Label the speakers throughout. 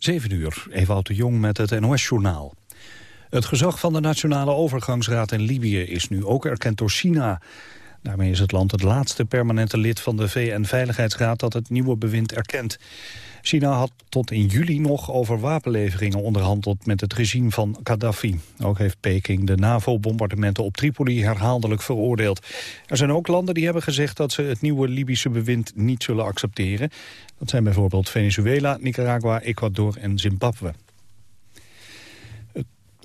Speaker 1: 7 uur, Ewout de Jong met het NOS-journaal. Het gezag van de Nationale Overgangsraad in Libië is nu ook erkend door China. Daarmee is het land het laatste permanente lid van de VN-veiligheidsraad dat het nieuwe bewind erkent. China had tot in juli nog over wapenleveringen onderhandeld met het regime van Gaddafi. Ook heeft Peking de NAVO-bombardementen op Tripoli herhaaldelijk veroordeeld. Er zijn ook landen die hebben gezegd dat ze het nieuwe Libische bewind niet zullen accepteren. Dat zijn bijvoorbeeld Venezuela, Nicaragua, Ecuador en Zimbabwe.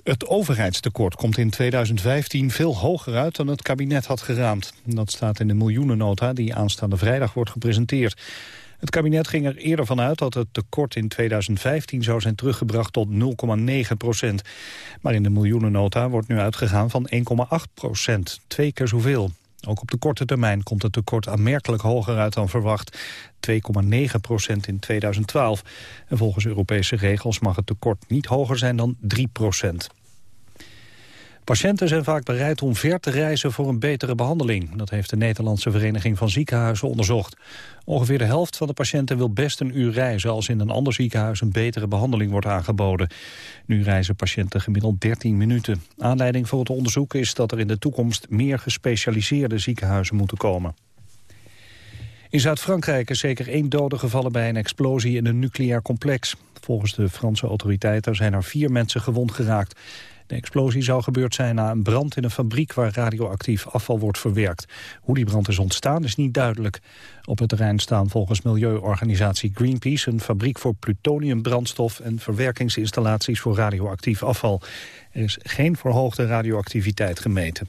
Speaker 1: Het overheidstekort komt in 2015 veel hoger uit dan het kabinet had geraamd. Dat staat in de miljoenennota die aanstaande vrijdag wordt gepresenteerd. Het kabinet ging er eerder van uit dat het tekort in 2015 zou zijn teruggebracht tot 0,9 procent. Maar in de miljoenennota wordt nu uitgegaan van 1,8 procent, twee keer zoveel. Ook op de korte termijn komt het tekort aanmerkelijk hoger uit dan verwacht. 2,9 procent in 2012. En volgens Europese regels mag het tekort niet hoger zijn dan 3 procent. Patiënten zijn vaak bereid om ver te reizen voor een betere behandeling. Dat heeft de Nederlandse Vereniging van Ziekenhuizen onderzocht. Ongeveer de helft van de patiënten wil best een uur reizen... als in een ander ziekenhuis een betere behandeling wordt aangeboden. Nu reizen patiënten gemiddeld 13 minuten. Aanleiding voor het onderzoek is dat er in de toekomst... meer gespecialiseerde ziekenhuizen moeten komen. In Zuid-Frankrijk is zeker één dode gevallen bij een explosie in een nucleair complex. Volgens de Franse autoriteiten zijn er vier mensen gewond geraakt. De explosie zou gebeurd zijn na een brand in een fabriek waar radioactief afval wordt verwerkt. Hoe die brand is ontstaan is niet duidelijk. Op het terrein staan volgens milieuorganisatie Greenpeace een fabriek voor plutoniumbrandstof en verwerkingsinstallaties voor radioactief afval. Er is geen verhoogde radioactiviteit gemeten.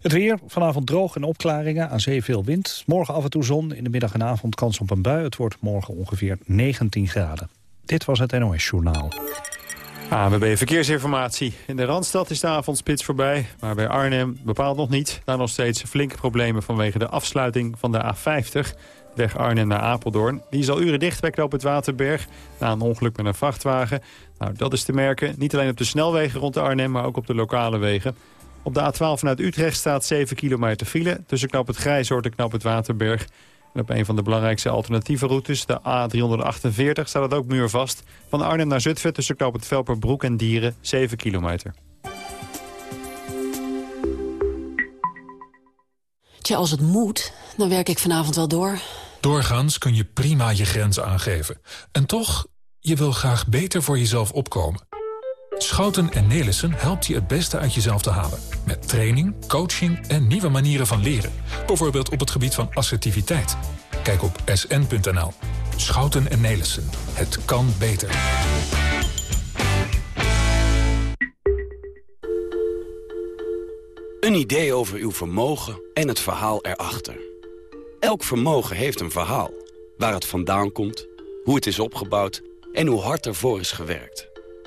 Speaker 1: Het weer, vanavond droog en opklaringen, aan zee veel wind. Morgen af en toe zon, in de middag en avond kans op een bui. Het wordt morgen ongeveer 19 graden. Dit was het NOS Journaal.
Speaker 2: ANWB Verkeersinformatie. In de Randstad is de avondspits voorbij, maar bij Arnhem bepaald nog niet. Daar nog steeds flinke problemen vanwege de afsluiting van de A50. Weg Arnhem naar Apeldoorn. Die is al uren dicht bij het Waterberg na een ongeluk met een vrachtwagen. Nou, dat is te merken. Niet alleen op de snelwegen rond Arnhem, maar ook op de lokale wegen. Op de A12 vanuit Utrecht staat 7 kilometer file... tussen Knap het Grijzoord en Knap het Waterberg. En op een van de belangrijkste alternatieve routes, de A348, staat het ook muurvast. Van Arnhem naar Zutphen tussen Knoop het Velperbroek en Dieren, 7 kilometer.
Speaker 3: Tja, als het moet, dan werk ik vanavond wel door.
Speaker 4: Doorgaans kun je prima je grenzen aangeven. En toch, je wil graag beter voor jezelf opkomen. Schouten en Nelissen helpt je het beste uit jezelf te halen. Met training, coaching en nieuwe manieren van leren. Bijvoorbeeld op het gebied van assertiviteit. Kijk op sn.nl. Schouten en Nelissen. Het kan beter.
Speaker 5: Een idee over uw vermogen en het verhaal erachter. Elk vermogen heeft een verhaal. Waar het vandaan komt, hoe het is opgebouwd en hoe hard ervoor is gewerkt.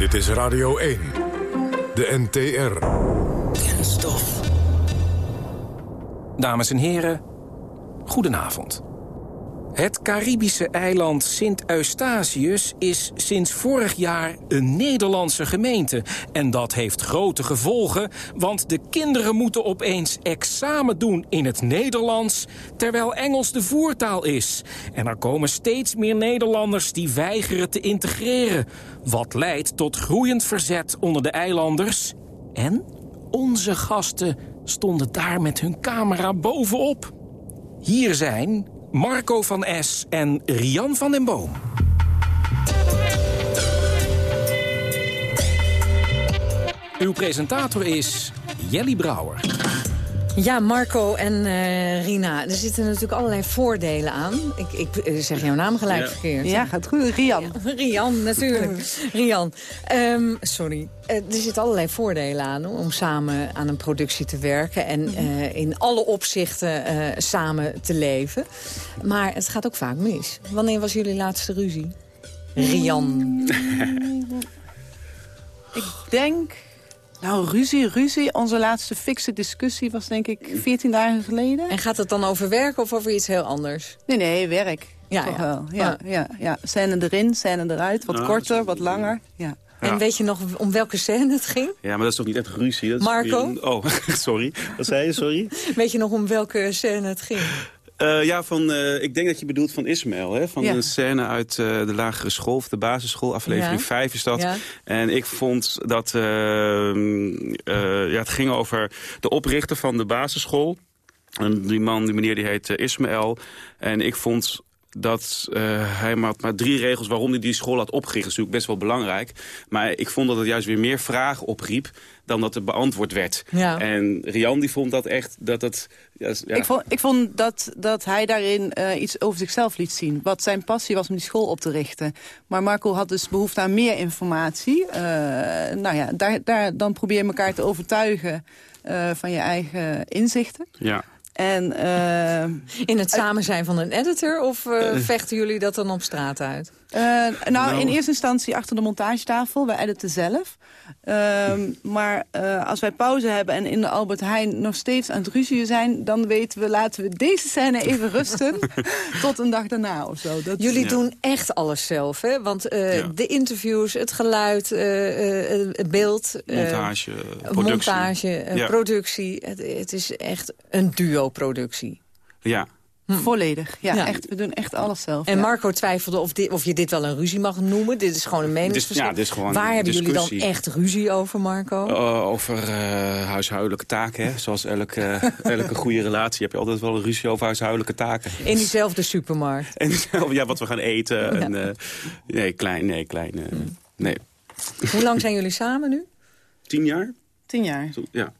Speaker 6: Dit is Radio 1. De NTR.
Speaker 7: Dames en heren, goedenavond.
Speaker 8: Het Caribische eiland Sint-Eustatius is sinds vorig jaar een Nederlandse gemeente. En dat heeft grote gevolgen, want de kinderen moeten opeens examen doen in het Nederlands... terwijl Engels de voertaal is. En er komen steeds meer Nederlanders die weigeren te integreren. Wat leidt tot groeiend verzet onder de eilanders. En onze gasten stonden daar met hun camera bovenop. Hier zijn Marco van S. en Rian van den Boom. Uw presentator is Jelly Brouwer.
Speaker 9: Ja, Marco en uh, Rina, er zitten natuurlijk allerlei voordelen aan. Ik, ik eh, zeg jouw naam gelijk
Speaker 10: ja.
Speaker 9: verkeerd.
Speaker 10: Ja, gaat goed. Rian.
Speaker 9: Ja, Rian, natuurlijk. Rian. Um, sorry. Uh, er zitten allerlei voordelen aan om samen aan een productie te werken... en uh, in alle opzichten samen te leven. Maar het gaat ook vaak mis. Wanneer was jullie laatste ruzie? Rian.
Speaker 10: ik denk... Nou, ruzie, ruzie. Onze laatste fikse discussie was denk ik 14 dagen geleden.
Speaker 9: En gaat het dan over werk of over iets heel anders?
Speaker 10: Nee, nee, werk.
Speaker 9: Ja,
Speaker 10: Toch
Speaker 9: ja.
Speaker 10: wel. Ja, ja, ja. Scène erin, scène eruit. Wat
Speaker 11: Nou,
Speaker 10: korter, wat langer. Ja.
Speaker 9: En weet je nog om welke scène het ging?
Speaker 11: Ja, maar dat is toch niet echt ruzie? Dat is
Speaker 9: Marco?
Speaker 11: een- Oh, sorry. Wat zei je, sorry?
Speaker 9: Weet je nog om welke scène het ging?
Speaker 11: Eh, ja, van, eh, ik denk dat je bedoelt van Ismaël. Hè? Van
Speaker 9: Ja.
Speaker 11: een scène uit eh, de lagere school, of de basisschool. Aflevering
Speaker 9: Ja.
Speaker 11: 5 is dat.
Speaker 9: Ja.
Speaker 11: En ik vond dat... ja, het ging over de oprichter van de basisschool. En die man, die meneer, die heet Ismaël. En ik vond dat eh, hij maar, maar drie regels waarom hij die school had opgericht. Dat is natuurlijk best wel belangrijk. Maar ik vond dat het juist weer meer vragen opriep dan dat er beantwoord werd.
Speaker 10: Ja.
Speaker 11: En Rian die vond dat echt... Dat het, ja, ja.
Speaker 10: Ik vond, ik vond dat, dat hij daarin eh, iets over zichzelf liet zien. Wat zijn passie was om die school op te richten. Maar Marco had dus behoefte aan meer informatie. Eh, nou ja, daar, daar, dan probeer je elkaar te overtuigen eh, van je eigen inzichten.
Speaker 11: Ja.
Speaker 10: En, eh,
Speaker 9: In het samen zijn van een editor of eh, vechten jullie dat dan op straat uit?
Speaker 10: Eh, nou,
Speaker 9: Nou.
Speaker 10: in eerste instantie achter de montagetafel. Wij editen zelf. Ehm, maar eh, als wij pauze hebben en in de Albert Heijn nog steeds aan het ruzien zijn... dan weten we, laten we deze scène even rusten tot een dag daarna of zo. Dat
Speaker 9: Jullie doen echt alles zelf, hè? Want eh,
Speaker 11: Ja.
Speaker 9: de interviews, het geluid, eh, eh, het beeld... eh,
Speaker 11: Montage, productie.
Speaker 9: montage,
Speaker 11: Ja.
Speaker 9: productie. Het, het is echt een duo-productie.
Speaker 11: Ja.
Speaker 10: Volledig, ja,
Speaker 9: Ja.
Speaker 10: Echt, we doen echt alles zelf.
Speaker 9: En
Speaker 10: ja.
Speaker 9: Marco twijfelde of, dit, of je dit wel een ruzie mag noemen. Dit is gewoon een meningsverschil.
Speaker 11: ja, dit is gewoon
Speaker 9: Waar
Speaker 11: een
Speaker 9: hebben jullie dan echt ruzie over, Marco?
Speaker 11: Uh, over uh, huishoudelijke taken. Hè? Zoals elke, elke goede relatie heb je altijd wel een ruzie over huishoudelijke taken.
Speaker 9: In diezelfde supermarkt.
Speaker 11: En ja, wat we gaan eten. En, uh, nee, klein, nee, klein. Uh, nee.
Speaker 9: Hoe lang zijn jullie samen nu?
Speaker 11: Tien jaar?
Speaker 10: Tien jaar.
Speaker 11: Zo, ja.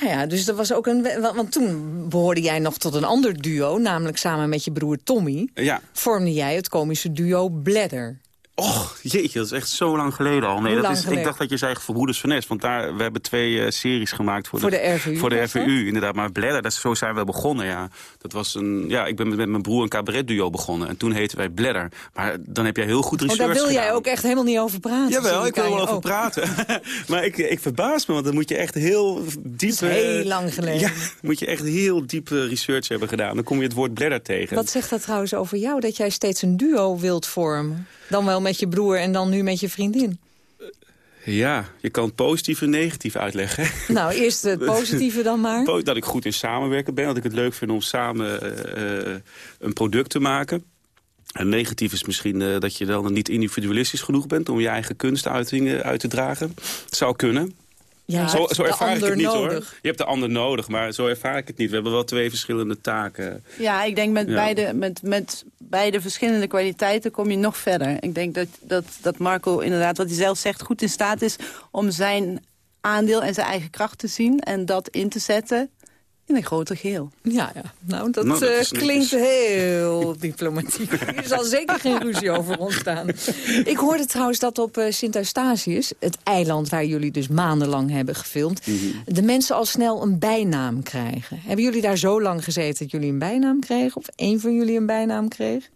Speaker 9: Ja, ja, dus er was ook een. Want, want toen behoorde jij nog tot een ander duo, namelijk samen met je broer Tommy.
Speaker 11: Ja.
Speaker 9: Vormde jij het komische duo Bladder.
Speaker 11: Och, jeetje, dat is echt zo lang geleden al. Nee,
Speaker 9: Hoe
Speaker 11: dat
Speaker 9: lang
Speaker 11: is,
Speaker 9: geleden?
Speaker 11: ik dacht dat je zei Verbroeders van Nes. Want daar, we hebben twee uh, series gemaakt voor,
Speaker 9: Voor de RVU,
Speaker 11: Voor de? RVU, inderdaad. Maar Bladder, dat, is- zo zijn we begonnen, ja. Dat was een, ja, ik ben met, met mijn broer een cabaretduo begonnen. En toen heten wij Bladder. Maar dan heb jij heel goed
Speaker 9: Oh,
Speaker 11: research
Speaker 9: daar wil jij ook echt helemaal niet over praten.
Speaker 11: Jawel, ik wil er wel over
Speaker 9: Oh,
Speaker 11: praten. maar ik, ik verbaas me, want dan moet je echt heel diep...
Speaker 9: heel
Speaker 11: eh,
Speaker 9: lang geleden.
Speaker 11: Ja, moet je echt heel diep eh, research hebben gedaan. Dan kom je het woord bladder tegen.
Speaker 9: Wat zegt dat trouwens over jou, dat jij steeds een duo wilt vormen? Dan wel met je broer en dan nu met je vriendin.
Speaker 11: Ja, je kan het positief en negatief uitleggen.
Speaker 9: Nou, eerst het positieve dan maar.
Speaker 11: Dat ik goed in samenwerken ben. Dat ik het leuk vind om samen eh, eh, een product te maken. En negatief is misschien eh, dat je dan niet individualistisch genoeg bent... om je eigen kunstuitingen uit te dragen. Zou kunnen.
Speaker 9: Jij
Speaker 11: zo, zo ervaar ik het niet
Speaker 9: nodig.
Speaker 11: hoor. Je hebt de ander nodig, maar zo ervaar ik het niet. We hebben wel twee verschillende taken.
Speaker 10: Ja, ik denk met,
Speaker 11: Ja.
Speaker 10: beide, met, met beide verschillende kwaliteiten kom je nog verder. Ik denk dat, dat, dat Marco inderdaad, wat hij zelf zegt, goed in staat is... om zijn aandeel en zijn eigen kracht te zien en dat in te zetten in een groter geheel.
Speaker 9: Ja, ja. Nou, dat,
Speaker 10: Nou, dat
Speaker 9: eh,
Speaker 10: netjes.
Speaker 9: klinkt heel diplomatiek. Er zal zeker geen ruzie over ontstaan. Ik hoorde trouwens dat op eh, Sint-Eustatius, het eiland waar jullie dus maandenlang hebben gefilmd...
Speaker 11: Mhm.
Speaker 9: de mensen al snel een bijnaam krijgen. Hebben jullie daar zo lang gezeten dat jullie een bijnaam kregen? Of één van jullie een bijnaam kreeg?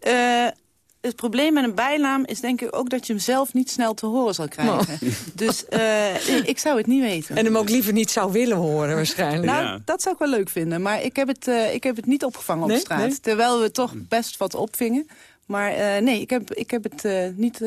Speaker 10: Eh, het probleem met een bijnaam is denk ik ook dat je hem zelf niet snel te horen zal krijgen. Dus uh, ik zou het niet weten.
Speaker 9: En hem ook liever niet zou willen horen waarschijnlijk.
Speaker 10: Nou, ja. dat zou ik wel leuk vinden. Maar ik heb het, uh, ik heb het niet opgevangen nee? op straat. Nee? Terwijl we toch best wat opvingen. Maar uh, nee, ik heb, ik heb het niet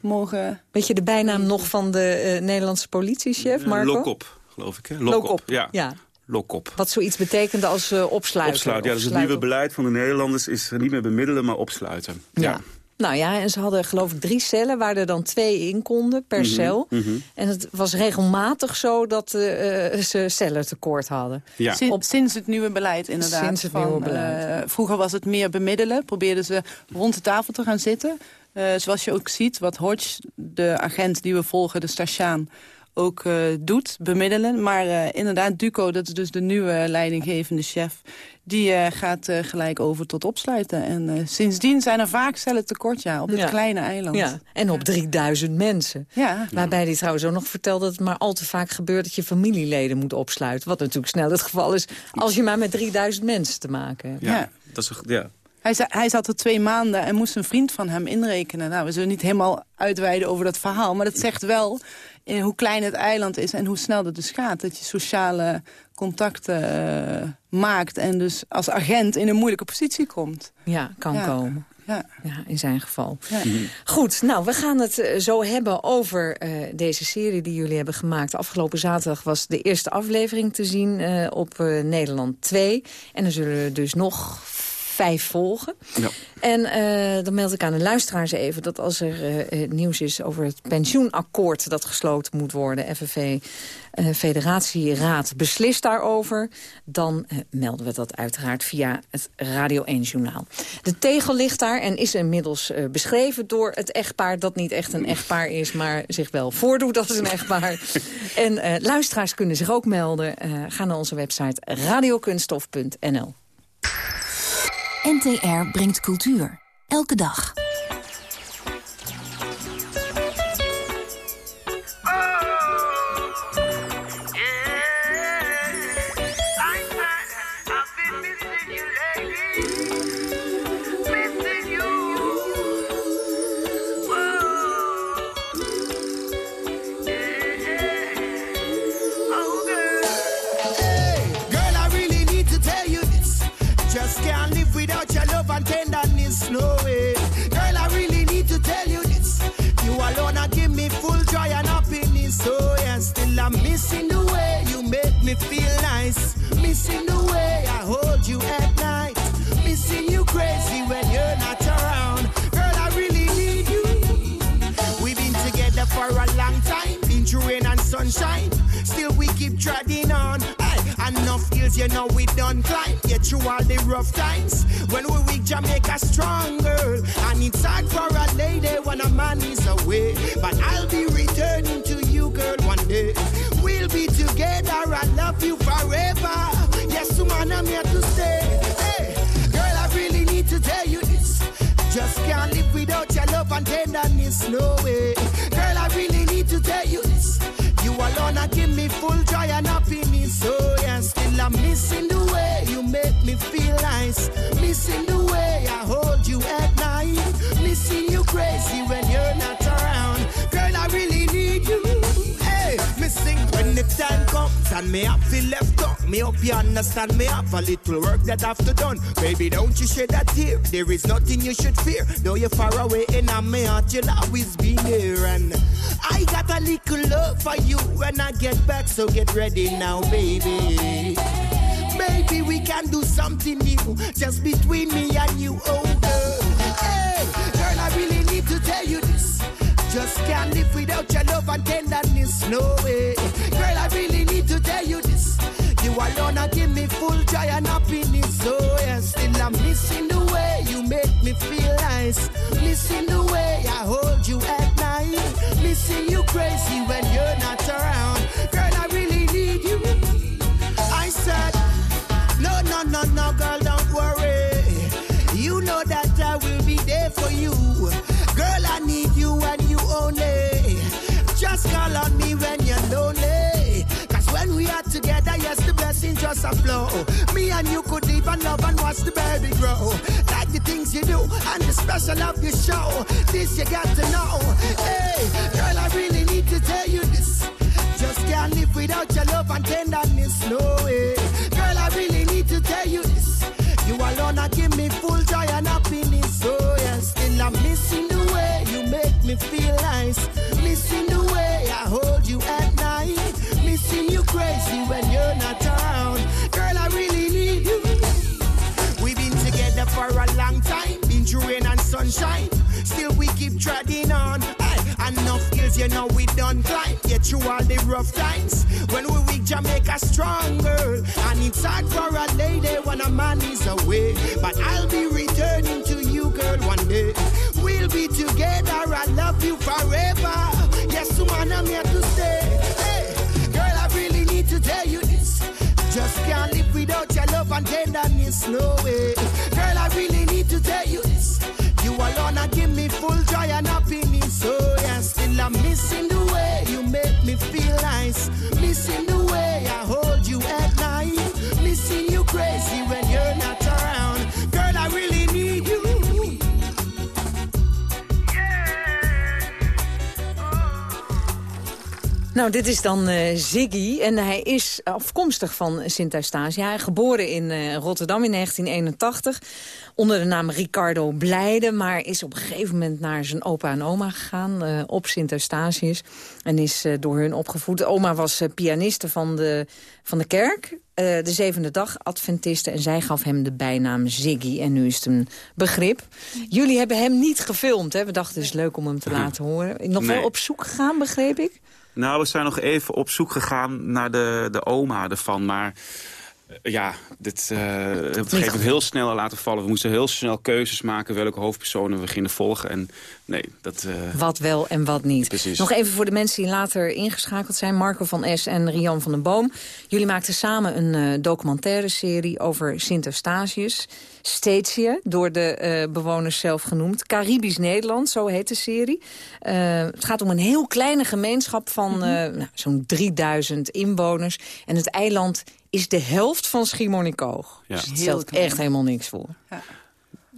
Speaker 10: mogen...
Speaker 9: Weet je de bijnaam nog van de Nederlandse politiechef, Marco?
Speaker 11: Lokop, geloof ik. Hè?
Speaker 9: Lokop, Lokop.
Speaker 11: ja.
Speaker 9: ja.
Speaker 11: Lokop.
Speaker 9: Wat zoiets betekent als uh, opsluiten.
Speaker 11: Opsluiten, ja. Dus het nieuwe beleid van de Nederlanders is niet meer bemiddelen, maar opsluiten.
Speaker 9: Ja. ja. Nou ja, en ze hadden geloof ik drie cellen waar er dan twee in konden per
Speaker 11: Mhm,
Speaker 9: cel. En het was regelmatig zo dat uh, ze cellen tekort hadden.
Speaker 10: Ja. Sin, sinds het nieuwe beleid inderdaad.
Speaker 9: Sinds het
Speaker 10: van,
Speaker 9: nieuwe beleid.
Speaker 10: Uh, vroeger was het meer bemiddelen. Probeerden ze rond de tafel te gaan zitten. Uh, zoals je ook ziet, wat Hodge, de agent die we volgen, de Stasjaan ook uh, doet, bemiddelen. Maar uh, inderdaad, Duco, dat is dus de nieuwe leidinggevende chef... die uh, gaat gelijk over tot opsluiten. En sindsdien zijn er vaak cellen tekort, ja, op dit
Speaker 9: Ja.
Speaker 10: kleine eiland.
Speaker 9: Ja, en op 3000 mensen.
Speaker 10: Ja.
Speaker 9: Waarbij hij trouwens ook nog vertelde dat het maar al te vaak gebeurt... dat je familieleden moet opsluiten. Wat natuurlijk snel het geval is als je maar met 3000 mensen te maken hebt.
Speaker 10: Ja.
Speaker 11: Dat is, ja.
Speaker 10: Hij, za- hij zat er twee maanden en moest een vriend van hem inrekenen. Nou, we zullen niet helemaal uitweiden over dat verhaal. Maar dat zegt wel in hoe klein het eiland is en hoe snel dat dus gaat. Dat je sociale contacten eh, maakt en dus als agent in een moeilijke positie komt.
Speaker 9: Ja, kan
Speaker 10: Ja.
Speaker 9: komen.
Speaker 10: Ja.
Speaker 9: Ja, in zijn geval.
Speaker 10: Ja.
Speaker 9: Goed, nou, we gaan het eh, zo hebben over eh, deze serie die jullie hebben gemaakt. Afgelopen zaterdag was de eerste aflevering te zien eh, op eh, Nederland 2. En er zullen dus nog vijf volgen.
Speaker 11: Ja.
Speaker 9: En eh, dan meld ik aan de luisteraars even dat als er eh, nieuws is over het pensioenakkoord dat gesloten moet worden, FNV eh, Federatieraad beslist daarover, dan melden we dat uiteraard via het Radio 1-journaal. De tegel ligt daar en is inmiddels beschreven door het echtpaar dat niet echt een echtpaar is, maar zich wel voordoet als een echtpaar. en luisteraars kunnen zich ook melden. Ga naar onze website radiokunstof.nl.
Speaker 12: NTR brengt cultuur. Elke dag.
Speaker 13: Me feel nice. Missing the way I hold you at night. Missing you crazy when you're not around. Girl, I really need you. We've been together for a long time, been through rain and sunshine. Still we keep treading on. Aye, enough hills, you know we done climb. Get through all the rough times. When we weak, Jamaica strong, girl. And it's hard for a lady when a man is away. But I'll be returning to you, girl, one day. We'll be together, I love you forever. Yes, man, I'm here to stay. Hey, girl, I really need to tell you this. Just can't live without your love and tenderness, no way. Girl, I really need to tell you this. You alone are give me full joy and happiness, oh yeah. Still I'm missing the way you make me feel nice. Time comes and me have feel left out. Me hope you understand me have a little work that have to done. Baby, don't you shed a tear. There is nothing you should fear. Though you're far away in my heart, you'll always be near. And I got a little love for you when I get back, so get ready now, baby. Baby, we can do something new just between me and you, oh girl. Hey, girl, I really need to tell you. Just can't live without your love and tenderness, no way. Girl, I really need to tell you this. You alone are give me full joy and happiness, oh yeah. Still I'm missing the way you make me feel nice. Missing the way I hold you at night. Missing you crazy when you're not around. Girl, just a flow. Me and you could and love and watch the baby grow. Like the things you do and the special of your show. This you got to know. Hey, girl, I really need to tell you this. Just can't live without your love and tenderness. No way. Girl, I really need to tell you this. You alone are give me full joy and happiness. Oh, yeah, still I'm missing the way you make me feel nice. Missing sunshine. Still we keep treading on. Aye, enough hills, you know we done climb. Get through all the rough times. When we weak, Jamaica stronger. And it's hard for a lady when a man is away. But I'll be returning to you, girl, one day. We'll be together, I love you forever. Yes, woman, I'm here to stay. Hey, girl, I really need to tell you this. Just can't live without your love and tenderness, no way. Girl, I really need to tell you are give me full joy and happiness. Oh, yeah, still I'm missing the way you make me feel nice. Missing the way I hold
Speaker 9: Nou, dit is dan eh, Ziggy en hij is afkomstig van Sint-Eustasia. Hij geboren in eh, Rotterdam in 1981 onder de naam Ricardo Blijde... maar is op een gegeven moment naar zijn opa en oma gegaan eh, op Sint-Eustatius... en is door hun opgevoed. Oma was pianiste van de, van de kerk, de zevende dag Adventiste... en zij gaf hem de bijnaam Ziggy en nu is het een begrip. Jullie hebben hem niet gefilmd, hè? We dachten het is leuk om hem te laten horen. Nog
Speaker 11: Nee.
Speaker 9: wel op zoek gegaan, begreep ik?
Speaker 11: Nou, we zijn nog even op zoek gegaan naar de, de oma ervan. Maar ja, dit het op een gegeven heel snel laten vallen. We moesten heel snel keuzes maken welke hoofdpersonen we gingen volgen. En nee, dat... eh,
Speaker 9: Wat wel en wat niet.
Speaker 11: Precies.
Speaker 9: Nog even voor de mensen die later ingeschakeld zijn. Marco van S. en Rian van den Boom. Jullie maakten samen een eh, documentaire serie over Sint-Eustatius. Statia, door de eh, bewoners zelf genoemd. Caribisch Nederland, zo heet de serie. Het gaat om een heel kleine gemeenschap van
Speaker 11: Mhm.
Speaker 9: nou, zo'n 3000 inwoners. En het eiland is de helft van Schiermonnikoog.
Speaker 11: Ja.
Speaker 9: Dus het stelt
Speaker 11: klein.
Speaker 9: echt helemaal niks voor.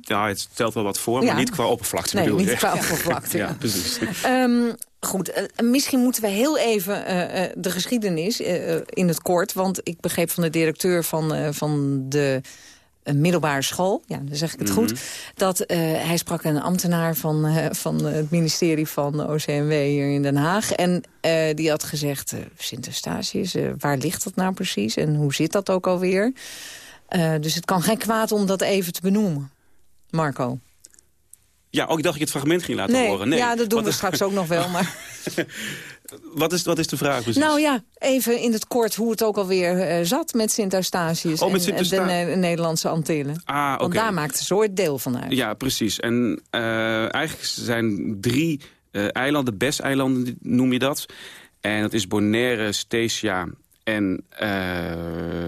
Speaker 11: ja, het stelt wel wat voor,
Speaker 9: Ja.
Speaker 11: maar niet qua oppervlakte
Speaker 9: Nee,
Speaker 11: bedoel je.
Speaker 9: niet qua oppervlakte,
Speaker 11: ja,
Speaker 9: ja.
Speaker 11: precies.
Speaker 9: Ehm, goed, eh, misschien moeten we heel even eh, eh, de geschiedenis in het kort. Want ik begreep van de directeur van, eh, van de eh, middelbare school, ja, dan zeg ik het
Speaker 14: Mhm.
Speaker 9: goed... dat eh, hij sprak een ambtenaar van, eh, van het ministerie van OCMW hier in Den Haag. En eh, die had gezegd, Sint-Eustatius, waar ligt dat nou precies? En hoe zit dat ook alweer? Dus het kan geen kwaad om dat even te benoemen. Marco.
Speaker 11: Ja, ook ik dacht je het fragment ging laten
Speaker 9: Nee,
Speaker 11: horen. Nee,
Speaker 9: ja, dat doen we straks ook nog wel, maar...
Speaker 11: Wat is, wat is de vraag precies?
Speaker 9: Nou ja, even in het kort hoe het ook alweer eh, zat met Sint-Eustatius
Speaker 11: Oh,
Speaker 9: en,
Speaker 11: Sint-Eusta-
Speaker 9: de Ne- Nederlandse Antillen.
Speaker 11: Ah, oké.
Speaker 9: Want daar maakt ze ooit deel van uit.
Speaker 11: Ja, precies. En eh, eigenlijk zijn drie eh, eilanden, BES-eilanden noem je dat. En dat is Bonaire, Statia en eh,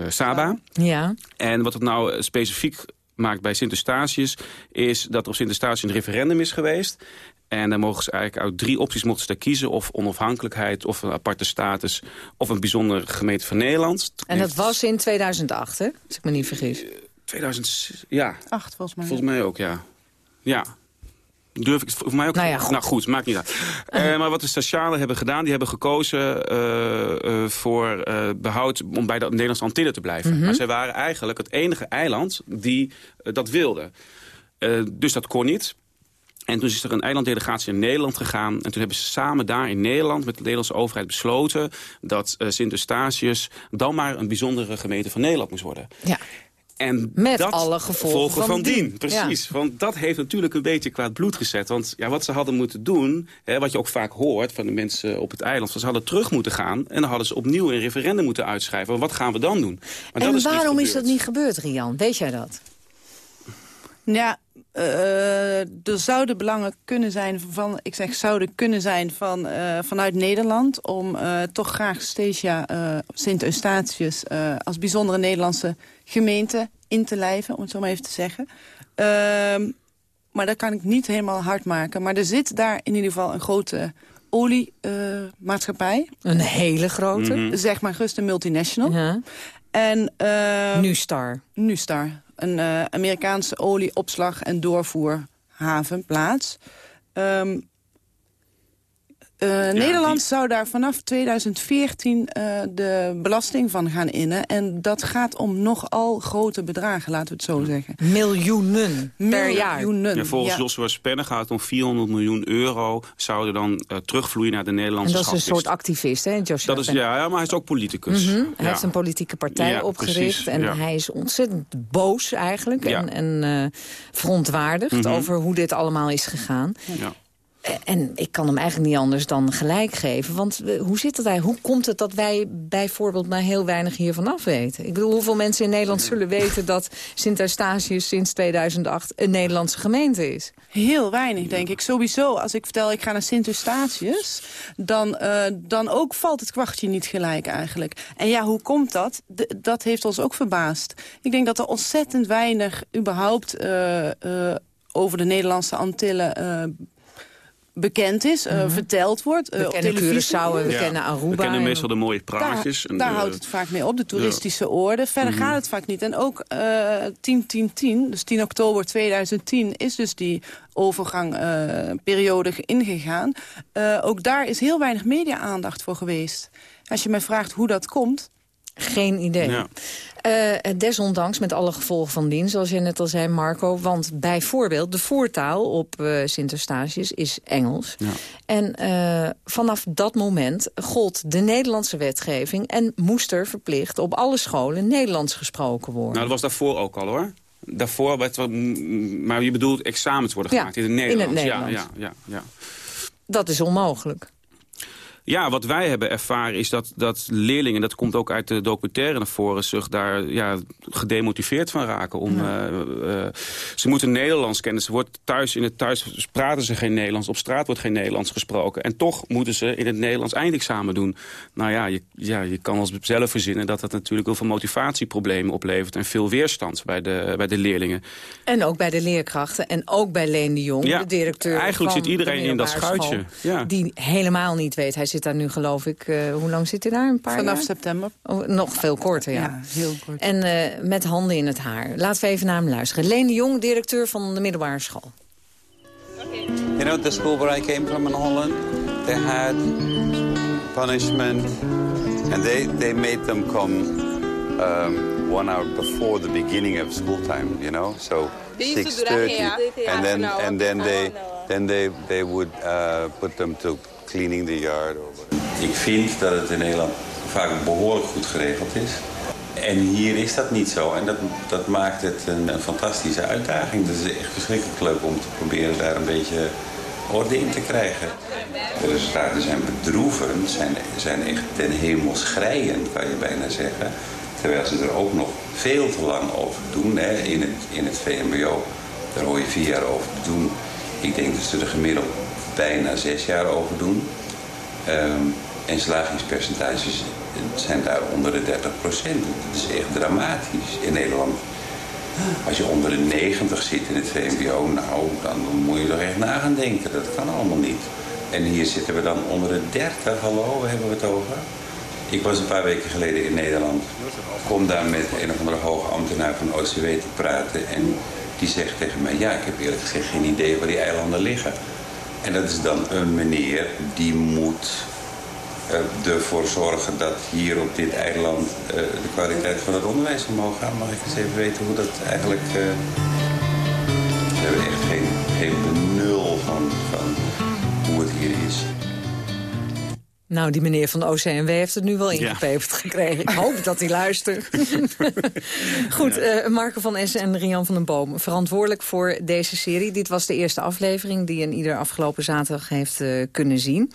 Speaker 11: Saba.
Speaker 9: Ja.
Speaker 11: En wat het nou eh, specifiek maakt bij Sint-Eustatius... is dat er op Sint-Eustatius een referendum is geweest. En dan mogen ze eigenlijk uit drie opties mochten ze daar kiezen. Of onafhankelijkheid, of een aparte status... of een bijzondere gemeente van Nederland.
Speaker 9: En dat was in 2008, hè? Als ik me niet vergis.
Speaker 11: 2000, ja.
Speaker 10: Acht, volgens mij.
Speaker 11: Volgens mij ook, ja. Ja. Durf ik het voor mij ook?
Speaker 9: Nou ja, goed.
Speaker 11: Nou goed, maakt niet uit. Eh, maar wat de Statialen hebben gedaan, die hebben gekozen eh, eh, voor eh, behoud om bij de Nederlandse Antillen te blijven.
Speaker 14: Mhm.
Speaker 11: Maar zij waren eigenlijk het enige eiland die eh, dat wilde. Eh, dus dat kon niet. En toen is er een eilanddelegatie in Nederland gegaan. En toen hebben ze samen daar in Nederland met de Nederlandse overheid besloten... dat eh Sint-Eustatius dan maar een bijzondere gemeente van Nederland moest worden.
Speaker 9: Ja.
Speaker 11: En
Speaker 9: Met
Speaker 11: dat
Speaker 9: alle gevolgen van
Speaker 11: dien.
Speaker 9: dien.
Speaker 11: Precies, want dat heeft natuurlijk een beetje kwaad bloed gezet. Want ja, wat ze hadden moeten doen, hè, wat je ook vaak hoort van de mensen op het eiland... ze hadden terug moeten gaan en dan hadden ze opnieuw een referendum moeten uitschrijven. Wat gaan we dan doen? Maar
Speaker 9: en
Speaker 11: dat is
Speaker 9: waarom is dat niet gebeurd, Rian? Weet jij dat?
Speaker 10: Ja, eh, er zouden belangen kunnen zijn van, ik zeg zouden kunnen zijn van, eh, vanuit Nederland om toch graag Stasia Sint-Eustatius eh, als bijzondere Nederlandse gemeente in te lijven, om het zo maar even te zeggen. Ehm, maar dat kan ik niet helemaal hard maken. Maar er zit daar in ieder geval een grote oliemaatschappij.
Speaker 9: Een hele grote.
Speaker 10: Zeg maar gerust een multinational. En, uh,
Speaker 9: Nustar.
Speaker 10: Nustar. Een uh, Amerikaanse olieopslag- en doorvoerhavenplaats. Um, uh, ja, Nederland die... zou daar vanaf 2014 uh, de belasting van gaan innen. En dat gaat om nogal grote bedragen, laten we het zo zeggen.
Speaker 9: Miljoenen per jaar.
Speaker 10: Miljoenen.
Speaker 11: Ja, volgens
Speaker 10: ja.
Speaker 11: Joshua Spenne gaat het om 400 miljoen euro... zouden dan uh, terugvloeien naar de Nederlandse
Speaker 9: En dat is een soort activist, hè, Joshua
Speaker 11: dat is, ja, ja, maar hij is ook politicus.
Speaker 9: Mm -hmm. Hij
Speaker 11: ja.
Speaker 9: heeft een politieke partij
Speaker 11: ja,
Speaker 9: opgericht.
Speaker 11: Precies,
Speaker 9: en hij is ontzettend boos eigenlijk. En, en verontwaardigd mm -hmm. over hoe dit allemaal is gegaan.
Speaker 11: Ja.
Speaker 9: En ik kan hem eigenlijk niet anders dan gelijk geven. Want hoe zit het eigenlijk? Hoe komt het dat wij bijvoorbeeld maar heel weinig hiervan af weten? Ik bedoel, hoeveel mensen in Nederland zullen weten... dat Sint-Eustatius sinds 2008 een Nederlandse gemeente is?
Speaker 10: Heel weinig, denk ik. Sowieso, als ik vertel ik ga naar Sint-Eustatius... Dan, uh, dan ook valt het kwartje niet gelijk eigenlijk. En ja, hoe komt dat? D dat heeft ons ook verbaasd. Ik denk dat er ontzettend weinig überhaupt... Uh, uh, over de Nederlandse Antillen bekend is, uh, mm -hmm. verteld wordt.
Speaker 9: Uh, we kennen Curaçao, we ja. kennen Aruba.
Speaker 11: We kennen meestal de mooie praatjes.
Speaker 10: Daar, daar
Speaker 11: de,
Speaker 10: houdt het vaak mee op, de toeristische ja. orde. Verder mm -hmm. gaat het vaak niet. En ook uh, 10, 10, 10, dus 10 oktober 2010, is dus die overgangperiode ingegaan. ook daar is heel weinig media-aandacht voor geweest. Als je mij vraagt hoe dat komt...
Speaker 9: Geen idee.
Speaker 11: Ja.
Speaker 9: Uh, desondanks met alle gevolgen van dien, zoals je net al zei, Marco. Want bijvoorbeeld de voertaal op uh, Sint-Eustatius is Engels.
Speaker 11: Ja.
Speaker 9: En uh, vanaf dat moment gold de Nederlandse wetgeving... en moest er verplicht op alle scholen Nederlands gesproken worden.
Speaker 11: Nou, dat was daarvoor ook al, hoor. Daarvoor, werd, maar je bedoelt examens worden gemaakt
Speaker 9: ja,
Speaker 11: in het Nederlands.
Speaker 9: In het Nederlands.
Speaker 11: Ja, ja, ja, ja.
Speaker 9: Dat is onmogelijk.
Speaker 11: Ja, wat wij hebben ervaren is dat, dat leerlingen... dat komt ook uit de documentaire naar voren... zich daar ja, gedemotiveerd van raken. Om, ja. uh, uh, ze moeten Nederlands kennen. Ze wordt thuis, in het thuis praten ze geen Nederlands. Op straat wordt geen Nederlands gesproken. En toch moeten ze in het Nederlands eindexamen doen. Nou ja, je, ja, je kan als zelf verzinnen... dat dat natuurlijk heel veel motivatieproblemen oplevert... en veel weerstand bij de, bij de leerlingen.
Speaker 9: En ook bij de leerkrachten. En ook bij Leen de Jong,
Speaker 11: ja,
Speaker 9: de directeur
Speaker 11: Eigenlijk
Speaker 9: van
Speaker 11: zit iedereen in dat schuitje. Ja.
Speaker 9: Die helemaal niet weet... Hij zit daar nu geloof ik, uh, hoe lang zit hij daar? Een paar
Speaker 10: Vanaf
Speaker 9: jaar?
Speaker 10: september.
Speaker 9: Oh, nog veel korter, ja.
Speaker 10: ja heel kort.
Speaker 9: En uh, met handen in het haar. Laten we even naar hem luisteren. Leen de Jong, directeur van de middelbare school.
Speaker 14: You know, the school where I came from in Holland, they had punishment. And they, they made them come um, one hour before the beginning of school time, you know? So 6.30. And then, and then they, then they, they would uh, put them to cleaning the yard. Ik vind dat het in Nederland vaak behoorlijk goed geregeld is. En hier is dat niet zo. En dat, dat maakt het een, fantastische uitdaging. Het is echt verschrikkelijk leuk om te proberen daar een beetje orde in te krijgen. De resultaten zijn bedroevend, zijn, zijn echt ten hemel schrijend, kan je bijna zeggen. Terwijl ze er ook nog veel te lang over doen. Hè. In, het, in het VMBO, daar hoor je vier jaar over te doen. Ik denk dat ze er gemiddeld bijna zes jaar over doen. Um, en slagingspercentages zijn daar onder de 30 procent. Dat is echt dramatisch in Nederland. Als je onder de 90 zit in het VMBO, nou, dan moet je toch echt na gaan denken. Dat kan allemaal niet. En hier zitten we dan onder de 30, hallo, hebben we het over? Ik was een paar weken geleden in Nederland. Kom daar met een of andere hoge ambtenaar van OCW te praten. En die zegt tegen mij, ja, ik heb eerlijk gezegd geen idee waar die eilanden liggen. En dat is dan een meneer die moet uh, ervoor zorgen dat hier op dit eiland uh, de kwaliteit van het onderwijs omhoog gaat. Mag ik eens even weten hoe dat eigenlijk... Uh, we hebben echt geen, geen benul van, van hoe het hier is.
Speaker 9: Nou, die meneer van de OCMW heeft het nu wel ingepeperd ja. gekregen. Ik hoop dat hij luistert. Goed, ja. uh, Marco van Essen en Rian van den Boom. Verantwoordelijk voor deze serie. Dit was de eerste aflevering die een ieder afgelopen zaterdag heeft uh, kunnen zien.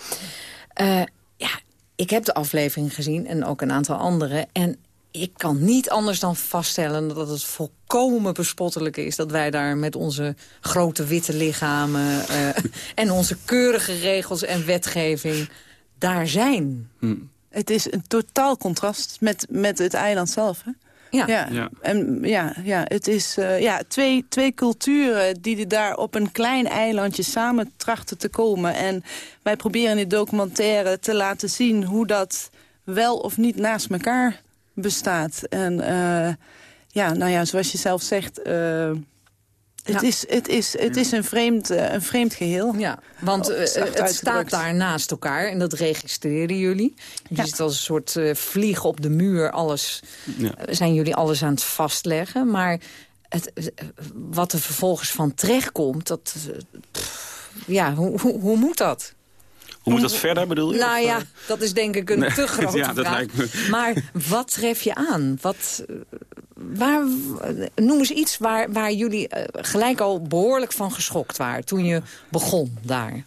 Speaker 9: Uh, ja, ik heb de aflevering gezien en ook een aantal andere. En ik kan niet anders dan vaststellen dat het volkomen bespottelijk is... dat wij daar met onze grote witte lichamen en onze keurige regels en wetgeving daar zijn.
Speaker 10: Hm. Het is een totaal contrast met, met het eiland zelf, hè?
Speaker 9: Ja.
Speaker 10: Ja,
Speaker 11: ja.
Speaker 10: En, ja, ja het is uh, ja, twee, twee culturen die daar op een klein eilandje samen trachten te komen. En wij proberen in dit documentaire te laten zien hoe dat wel of niet naast elkaar bestaat. En uh, ja, nou ja, zoals je zelf zegt... Uh, het, is, het, is, het is een vreemd, een vreemd geheel.
Speaker 9: Ja, want uh, het staat daar naast elkaar en dat registreren jullie. Je ja. zit als een soort uh, vlieg op de muur. Alles, ja. zijn jullie alles aan het vastleggen. Maar het, wat er vervolgens van terechtkomt... Dat, pff, ja, hoe, hoe, hoe moet dat?
Speaker 11: Hoe moet dat verder, bedoel je?
Speaker 9: Nou of, ja, dat is denk ik een nee, te grote ja, dat vraag. Lijkt me. Maar wat tref je aan? Wat, waar, noem eens iets waar, waar jullie gelijk al behoorlijk van geschokt waren... toen je begon daar.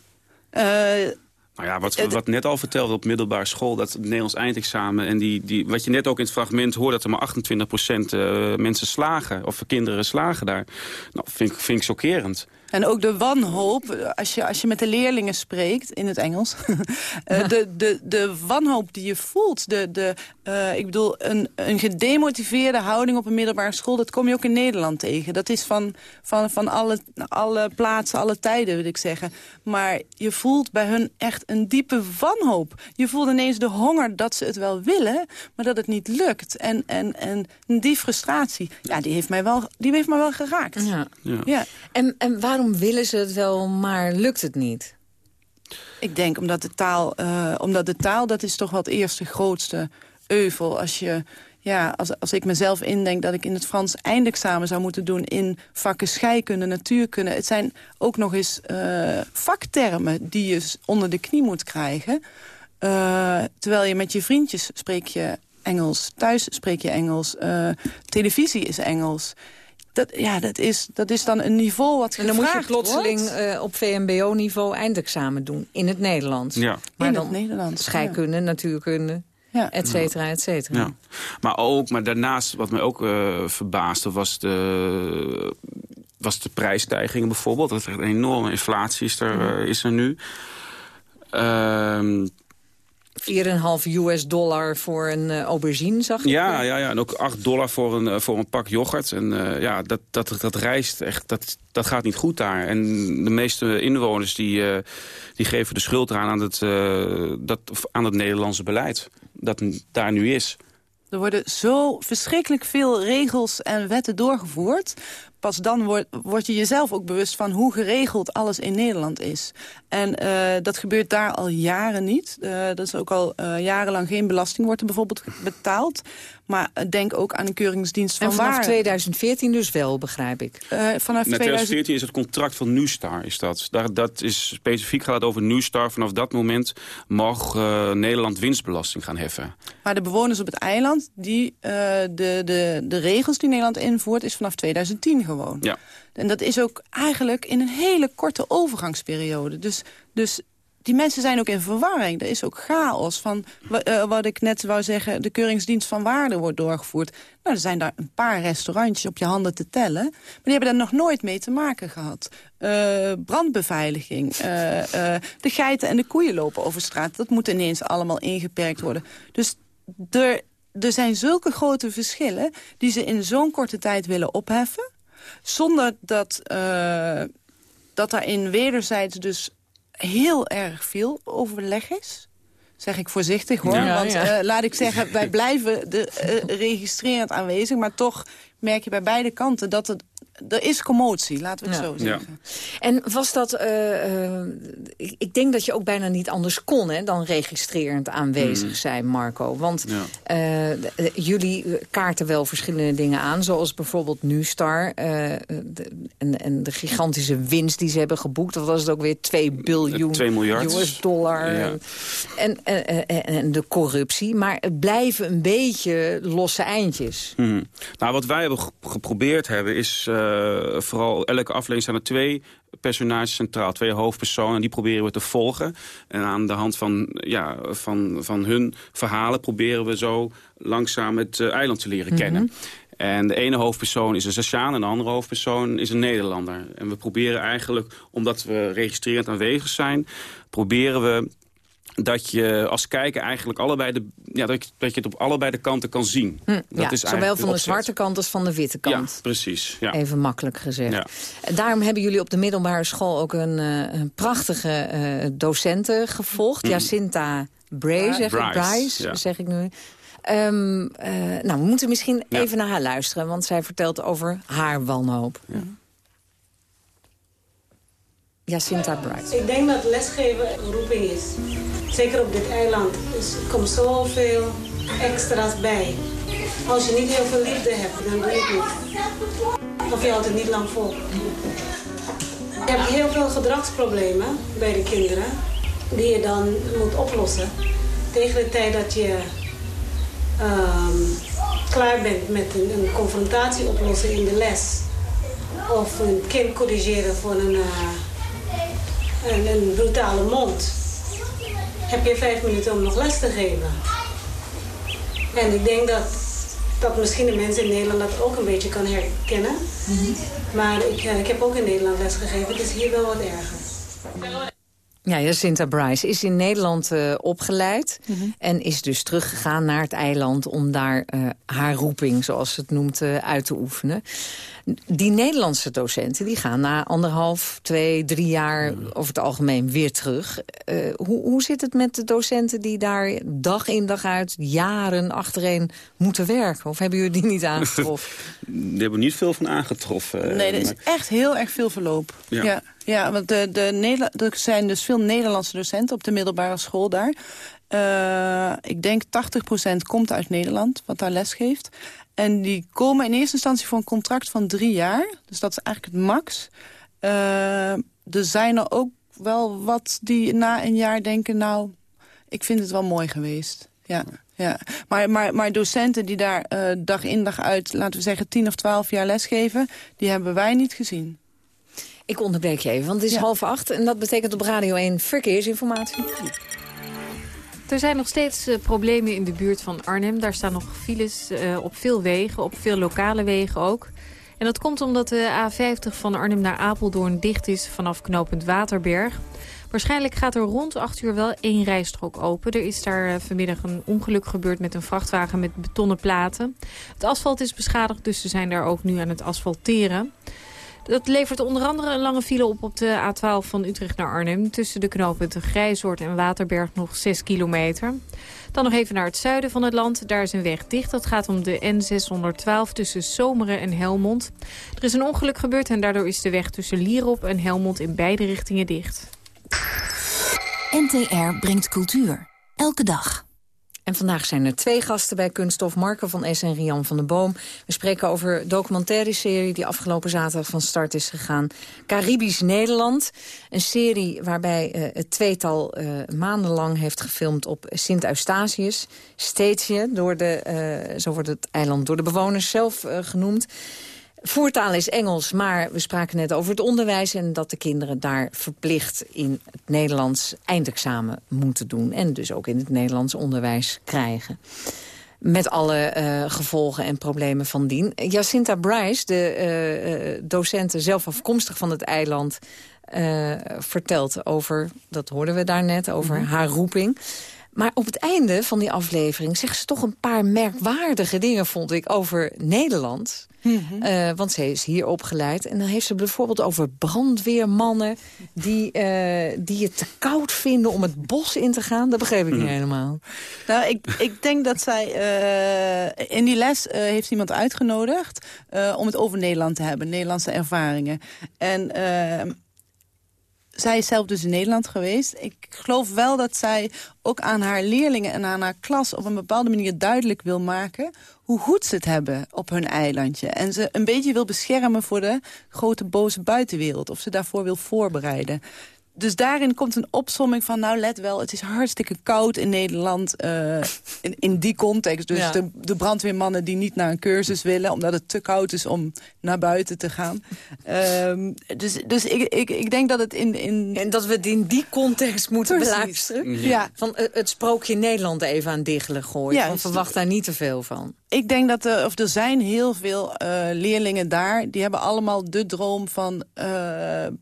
Speaker 11: Uh, nou ja, wat, wat net al vertelde op middelbare school, dat het Nederlands eindexamen... en die, die, wat je net ook in het fragment hoort, dat er maar 28% uh, mensen slagen... of kinderen slagen daar. Nou, vind, vind ik chockerend.
Speaker 10: En ook de wanhoop, als je, als je met de leerlingen spreekt in het Engels... uh, de, de, de wanhoop die je voelt, de, de, uh, ik bedoel, een, een gedemotiveerde houding op een middelbare school... dat kom je ook in Nederland tegen. Dat is van, van, van alle, alle plaatsen, alle tijden, wil ik zeggen. Maar je voelt bij hun echt een diepe wanhoop. Je voelt ineens de honger dat ze het wel willen, maar dat het niet lukt. En, en, en die frustratie, ja, die heeft mij wel, die heeft mij wel geraakt.
Speaker 9: Ja. ja. ja. En, en waarom willen ze het wel, maar lukt het niet?
Speaker 10: Ik denk omdat de taal, uh, omdat de taal dat is toch wel het eerste grootste euvel. Als, je, ja, als, als ik mezelf indenk dat ik in het Frans eindexamen zou moeten doen... in vakken scheikunde, natuurkunde. Het zijn ook nog eens uh, vaktermen die je onder de knie moet krijgen. Uh, terwijl je met je vriendjes spreek je Engels. Thuis spreek je Engels. televisie is Engels dat, ja, dat, is, dat is dan een niveau wat
Speaker 9: En dan moet je plotseling uh, op VMBO-niveau eindexamen doen. In het Nederlands.
Speaker 11: Ja.
Speaker 9: Maar
Speaker 10: in
Speaker 9: dan
Speaker 10: het Nederlands.
Speaker 9: Scheikunde, ja. natuurkunde, ja. et cetera, et cetera.
Speaker 11: Ja. Maar ook, maar daarnaast, wat mij ook uh, verbaasde, was de, was de prijsstijgingen bijvoorbeeld. Dat er een enorme inflatie is er, uh, is er nu.
Speaker 9: Uh, 4,5 US dollar voor een uh, aubergine, zag ik?
Speaker 11: Ja, ja, ja, en ook 8 dollar voor een, uh, voor een pak yoghurt. En uh, ja, dat, dat, dat reist echt, dat, dat gaat niet goed daar. En de meeste inwoners die, die geven de schuld eraan aan het, dat, aan het Nederlandse beleid. Dat daar nu is.
Speaker 10: Er worden zo verschrikkelijk veel regels en wetten doorgevoerd pas dan word, word je jezelf ook bewust van hoe geregeld alles in Nederland is. En uh, dat gebeurt daar al jaren niet. Uh, dat is ook al uh, jarenlang geen belasting wordt er bijvoorbeeld betaald. Maar denk ook aan een keuringsdienst van
Speaker 9: En vanaf
Speaker 10: waar.
Speaker 9: 2014 dus wel, begrijp ik.
Speaker 10: vanaf
Speaker 11: 2014 is het contract van Newstar. Is dat. Daar, dat is specifiek gaat het over Newstar. Vanaf dat moment mag Nederland winstbelasting gaan heffen.
Speaker 10: Maar de bewoners op het eiland, die, de, de, de regels die Nederland invoert... is vanaf 2010 gewoon.
Speaker 11: Ja.
Speaker 10: En dat is ook eigenlijk in een hele korte overgangsperiode. Dus, dus die mensen zijn ook in verwarring. Er is ook chaos van, uh, wat ik net wou zeggen... de keuringsdienst van waarde wordt doorgevoerd. Nou, er zijn daar een paar restaurantjes op je handen te tellen. Maar die hebben daar nog nooit mee te maken gehad. Uh, brandbeveiliging. Uh, de geiten en de koeien lopen over straat. Dat moet ineens allemaal ingeperkt worden. Dus er, er zijn zulke grote verschillen... die ze in zo'n korte tijd willen opheffen zonder dat, dat er in wederzijds dus heel erg veel overleg is. Zeg ik voorzichtig hoor. Ja, Want ja. Uh, laat ik zeggen, wij blijven de, uh, registrerend aanwezig. Maar toch merk je bij beide kanten dat het er is commotie, laten we het ja. zo zeggen.
Speaker 9: Ja. En was dat... Uh, uh, ik, ik denk dat je ook bijna niet anders kon hè, dan registrerend aanwezig mm. zijn, Marco. Want ja. uh, jullie kaarten wel verschillende dingen aan. Zoals bijvoorbeeld Nustar. De, en, en de gigantische winst die ze hebben geboekt. Dat was het ook weer 2 biljoen
Speaker 11: 2 miljard.
Speaker 9: US dollar. En, en, en, de corruptie. Maar het blijven een beetje losse eindjes.
Speaker 11: Mm. Nou, wat wij hebben geprobeerd hebben is... Uh, vooral elke aflevering zijn er twee personages centraal, twee hoofdpersonen. Die proberen we te volgen. En aan de hand van, ja, van, van hun verhalen proberen we zo langzaam het uh, eiland te leren mm -hmm. kennen. En de ene hoofdpersoon is een Sassaan en de andere hoofdpersoon is een Nederlander. En we proberen eigenlijk, omdat we registrerend aanwezig zijn... proberen we dat je als kijker eigenlijk allebei de, ja, dat, je, dat je het op allebei de kanten kan zien.
Speaker 9: Hm, dat ja, is zowel van de, de zwarte kant als van de witte kant.
Speaker 11: Ja, precies. Ja.
Speaker 9: Even makkelijk gezegd. Ja. Daarom hebben jullie op de middelbare school ook een, uh, een prachtige uh, docenten gevolgd. Mm. Jacinta Bray, zeg,
Speaker 11: Bryce,
Speaker 9: ik, Bryce zeg ik nu. Ehm, eh, nou, we moeten misschien even naar haar luisteren, want zij vertelt over haar wanhoop. Ja. Jacinta Bright.
Speaker 15: Ik denk dat lesgeven een roeping is. Zeker op dit eiland. Dus er komt zoveel extra's bij. Als je niet heel veel liefde hebt, dan doe je het niet. Of je houdt het niet lang vol. Je hebt heel veel gedragsproblemen bij de kinderen. Die je dan moet oplossen. Tegen de tijd dat je ehm, klaar bent met een, confrontatie oplossen in de les. Of een kind corrigeren voor een, uh, een, een brutale mond. Heb je vijf minuten om nog les te geven. En ik denk dat, dat misschien de mensen in Nederland dat ook een beetje kan herkennen. Maar ik, eh, ik heb ook in Nederland les gegeven, het is hier wel wat erger.
Speaker 9: Ja, Jacinta Bryce is in Nederland uh, opgeleid en is dus teruggegaan naar het eiland om daar uh, haar roeping, zoals ze het noemt, uh, uit te oefenen. Die Nederlandse docenten die gaan na anderhalf, twee, drie jaar over het algemeen weer terug. hoe, hoe zit het met de docenten die daar dag in dag uit jaren achtereen moeten werken? Of hebben jullie die niet aangetroffen?
Speaker 11: Daar hebben we niet veel van aangetroffen.
Speaker 10: Nee, er is echt heel erg veel verloop.
Speaker 11: Ja.
Speaker 10: ja. Ja, want de, de er zijn dus veel Nederlandse docenten op de middelbare school daar. Uh, ik denk 80% komt uit Nederland, wat daar les geeft. En die komen in eerste instantie voor een contract van drie jaar. Dus dat is eigenlijk het max. Uh, er zijn er ook wel wat die na een jaar denken... nou, ik vind het wel mooi geweest. Ja, ja. Maar, maar, maar docenten die daar uh, dag in dag uit... laten we zeggen 10 of 12 jaar lesgeven... die hebben wij niet gezien.
Speaker 9: Ik onderbreek je even, want het is half acht... en dat betekent op Radio 1 verkeersinformatie.
Speaker 16: Er zijn nog steeds uh, problemen in de buurt van Arnhem. Daar staan nog files uh, op veel wegen, op veel lokale wegen ook. En dat komt omdat de A50 van Arnhem naar Apeldoorn dicht is vanaf knooppunt Waterberg. Waarschijnlijk gaat er rond 8 uur wel één rijstrook open. Er is daar uh, vanmiddag een ongeluk gebeurd met een vrachtwagen met betonnen platen. Het asfalt is beschadigd, dus ze zijn daar ook nu aan het asfalteren. Dat levert onder andere een lange file op op de A12 van Utrecht naar Arnhem. Tussen de knooppunten Grijzoord en Waterberg nog 6 kilometer. Dan nog even naar het zuiden van het land. Daar is een weg dicht. Dat gaat om de N612 tussen Zomeren en Helmond. Er is een ongeluk gebeurd en daardoor is de weg tussen Lierop en Helmond in beide richtingen dicht.
Speaker 12: NTR brengt cultuur. Elke dag.
Speaker 9: En vandaag zijn er twee gasten bij Kunststof. Marco van Es en Rian van den Boom. We spreken over een documentaire serie die afgelopen zaterdag van start is gegaan. Caribisch Nederland. Een serie waarbij uh, het tweetal uh, maandenlang heeft gefilmd op Sint-Eustatius. Steetje, door de, uh, zo wordt het eiland door de bewoners zelf genoemd. Voertaal is Engels, maar we spraken net over het onderwijs... en dat de kinderen daar verplicht in het Nederlands eindexamen moeten doen. En dus ook in het Nederlands onderwijs krijgen. Met alle uh, gevolgen en problemen van dien. Jacinta Bryce, de uh, docenten zelf afkomstig van het eiland... Uh, vertelt over, dat hoorden we daarnet, over mm -hmm. haar roeping... Maar op het einde van die aflevering zegt ze toch een paar merkwaardige dingen, vond ik, over Nederland. Mm -hmm. uh, want ze is hier opgeleid. En dan heeft ze bijvoorbeeld over brandweermannen die, uh, die het te koud vinden om het bos in te gaan. Dat begreep ik niet helemaal.
Speaker 10: Nou, ik, ik denk dat zij... Uh, in die les heeft iemand uitgenodigd om het over Nederland te hebben. Nederlandse ervaringen. En zij is zelf dus in Nederland geweest. Ik geloof wel dat zij ook aan haar leerlingen en aan haar klas... op een bepaalde manier duidelijk wil maken hoe goed ze het hebben op hun eilandje. En ze een beetje wil beschermen voor de grote boze buitenwereld. Of ze daarvoor wil voorbereiden dus daarin komt een opsomming van, nou let wel, het is hartstikke koud in Nederland. Uh, in, in die context. Dus ja. de, de brandweermannen die niet naar een cursus willen... omdat het te koud is om naar buiten te gaan. um, dus dus ik, ik, ik denk dat het in, in...
Speaker 9: En dat we het in die context moeten
Speaker 10: Precies.
Speaker 9: beluisteren.
Speaker 10: Ja.
Speaker 9: Van uh, het sprookje Nederland even aan diggelen gooien. Ja, verwacht daar niet te veel van.
Speaker 10: Ik denk dat er, of er zijn heel veel uh, leerlingen daar... die hebben allemaal de droom van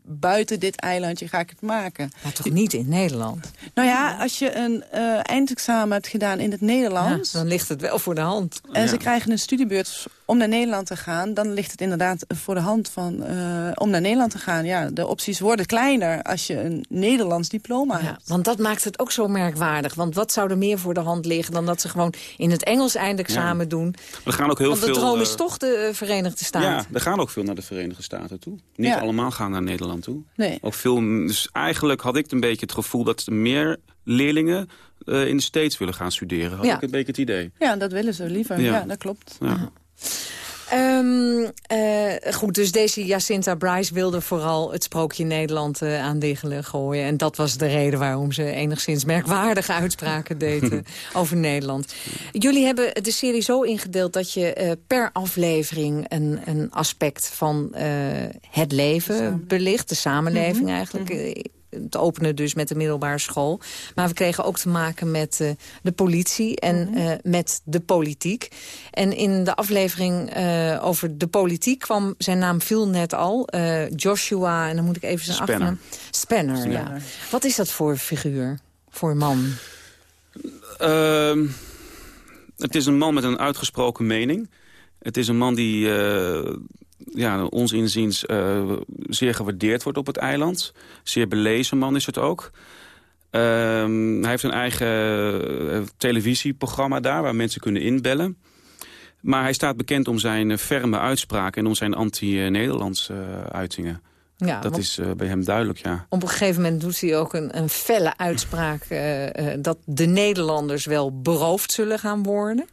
Speaker 10: buiten dit eilandje ga ik het maken.
Speaker 9: Maar toch niet in Nederland?
Speaker 10: Nou ja, als je een uh, eindexamen hebt gedaan in het Nederlands...
Speaker 9: Ja, dan ligt het wel voor de hand.
Speaker 10: En ja. ze krijgen een studiebeurt om naar Nederland te gaan... dan ligt het inderdaad voor de hand van, uh, om naar Nederland te gaan. Ja, de opties worden kleiner als je een Nederlands diploma
Speaker 9: ja,
Speaker 10: hebt.
Speaker 9: Want dat maakt het ook zo merkwaardig. Want wat zou er meer voor de hand liggen... dan dat ze gewoon in het Engels eindexamen ja. doen?
Speaker 11: Er gaan ook heel
Speaker 9: want
Speaker 11: veel,
Speaker 9: de droom is uh, toch de Verenigde Staten.
Speaker 11: Ja, er gaan ook veel naar de Verenigde Staten toe. Niet
Speaker 10: Ja.
Speaker 11: allemaal gaan naar Nederland toe.
Speaker 10: Nee.
Speaker 11: Ook veel, dus eigenlijk had ik een beetje het gevoel... dat er meer leerlingen uh, in de States willen gaan studeren. Had
Speaker 10: Ja.
Speaker 11: ik een beetje het idee.
Speaker 10: Ja, dat willen ze liever. Ja,
Speaker 11: Ja.
Speaker 10: dat klopt.
Speaker 11: Ja.
Speaker 9: Ehm, eh, goed, dus deze Jacinta Bryce wilde vooral het sprookje Nederland eh, aan diggelen gooien. En dat was de reden waarom ze enigszins merkwaardige uitspraken deed eh, over Nederland. Jullie hebben de serie zo ingedeeld dat je eh, per aflevering een, een aspect van eh, het leven belicht. De samenleving eigenlijk. Het openen dus met de middelbare school. Maar we kregen ook te maken met eh, de politie en eh, met de politiek. En in de aflevering eh, over de politiek kwam zijn naam viel net al. eh, Joshua, en dan moet ik even zijn
Speaker 11: Spanner.
Speaker 9: achternaam. Spanner, ja.
Speaker 11: Spanner.
Speaker 9: Wat is dat voor figuur? Voor man?
Speaker 11: Ehm, het is een man met een uitgesproken mening. Het is een man die, eh, ja, ons inziens, eh, zeer gewaardeerd wordt op het eiland. Zeer belezen man is het ook. Ehm, hij heeft een eigen eh, televisieprogramma daar waar mensen kunnen inbellen. Maar hij staat bekend om zijn eh, ferme uitspraken en om zijn anti-Nederlandse eh, uitingen.
Speaker 9: Ja,
Speaker 11: dat is bij hem duidelijk, ja.
Speaker 9: Op een gegeven moment doet hij ook een, een felle uitspraak... dat de Nederlanders wel beroofd zullen gaan worden.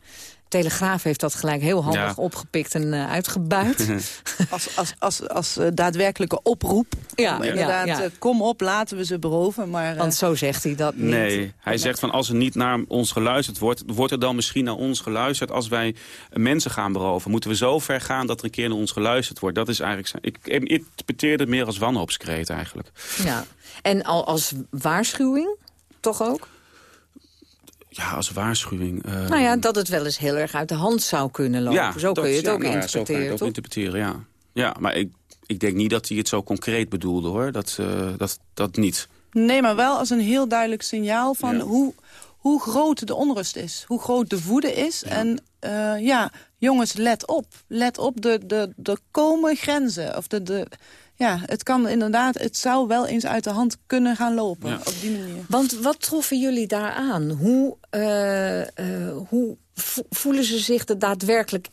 Speaker 9: Telegraaf heeft dat gelijk heel handig
Speaker 10: Ja.
Speaker 9: opgepikt en eh, uitgebuit.
Speaker 10: Als, als, als, als eh, daadwerkelijke oproep.
Speaker 9: Ja,
Speaker 10: Om
Speaker 9: ja,
Speaker 10: inderdaad,
Speaker 9: ja.
Speaker 10: eh, kom op, laten we ze beroven. Maar, eh,
Speaker 9: Want zo zegt hij dat niet.
Speaker 11: Nee, hij zegt van als er niet naar ons geluisterd wordt... wordt er dan misschien naar ons geluisterd als wij mensen gaan beroven. Moeten we zo ver gaan dat er een keer naar ons geluisterd wordt? Dat is eigenlijk. Ik, ik interpreteer het meer als wanhoopskreet eigenlijk.
Speaker 9: Ja. En al als waarschuwing, toch ook?
Speaker 11: Ja, als waarschuwing. eh,
Speaker 9: nou ja, dat het wel eens heel erg uit de hand zou kunnen lopen.
Speaker 11: ja,
Speaker 9: zo kun
Speaker 11: dat-
Speaker 9: je het
Speaker 11: ja,
Speaker 9: ook
Speaker 11: nou ja, zo je
Speaker 9: interpreteren,
Speaker 11: het ook
Speaker 9: toch?
Speaker 11: interpreteren, ja. Ja, maar ik, ik denk niet dat hij het zo concreet bedoelde, hoor. Dat, eh, dat, dat niet.
Speaker 10: Nee, maar wel als een heel duidelijk signaal van
Speaker 11: Ja.
Speaker 10: hoe, hoe groot de onrust is. Hoe groot de woede is. En eh, ja, jongens, let op. Let op, de, de, de komen grenzen. Of de, de, ja, het kan inderdaad, het zou wel eens uit de hand kunnen gaan lopen.
Speaker 11: Ja.
Speaker 10: Op die manier.
Speaker 9: Want wat troffen jullie daaraan? Hoe, eh, eh, hoe vo- voelen ze zich er daadwerkelijk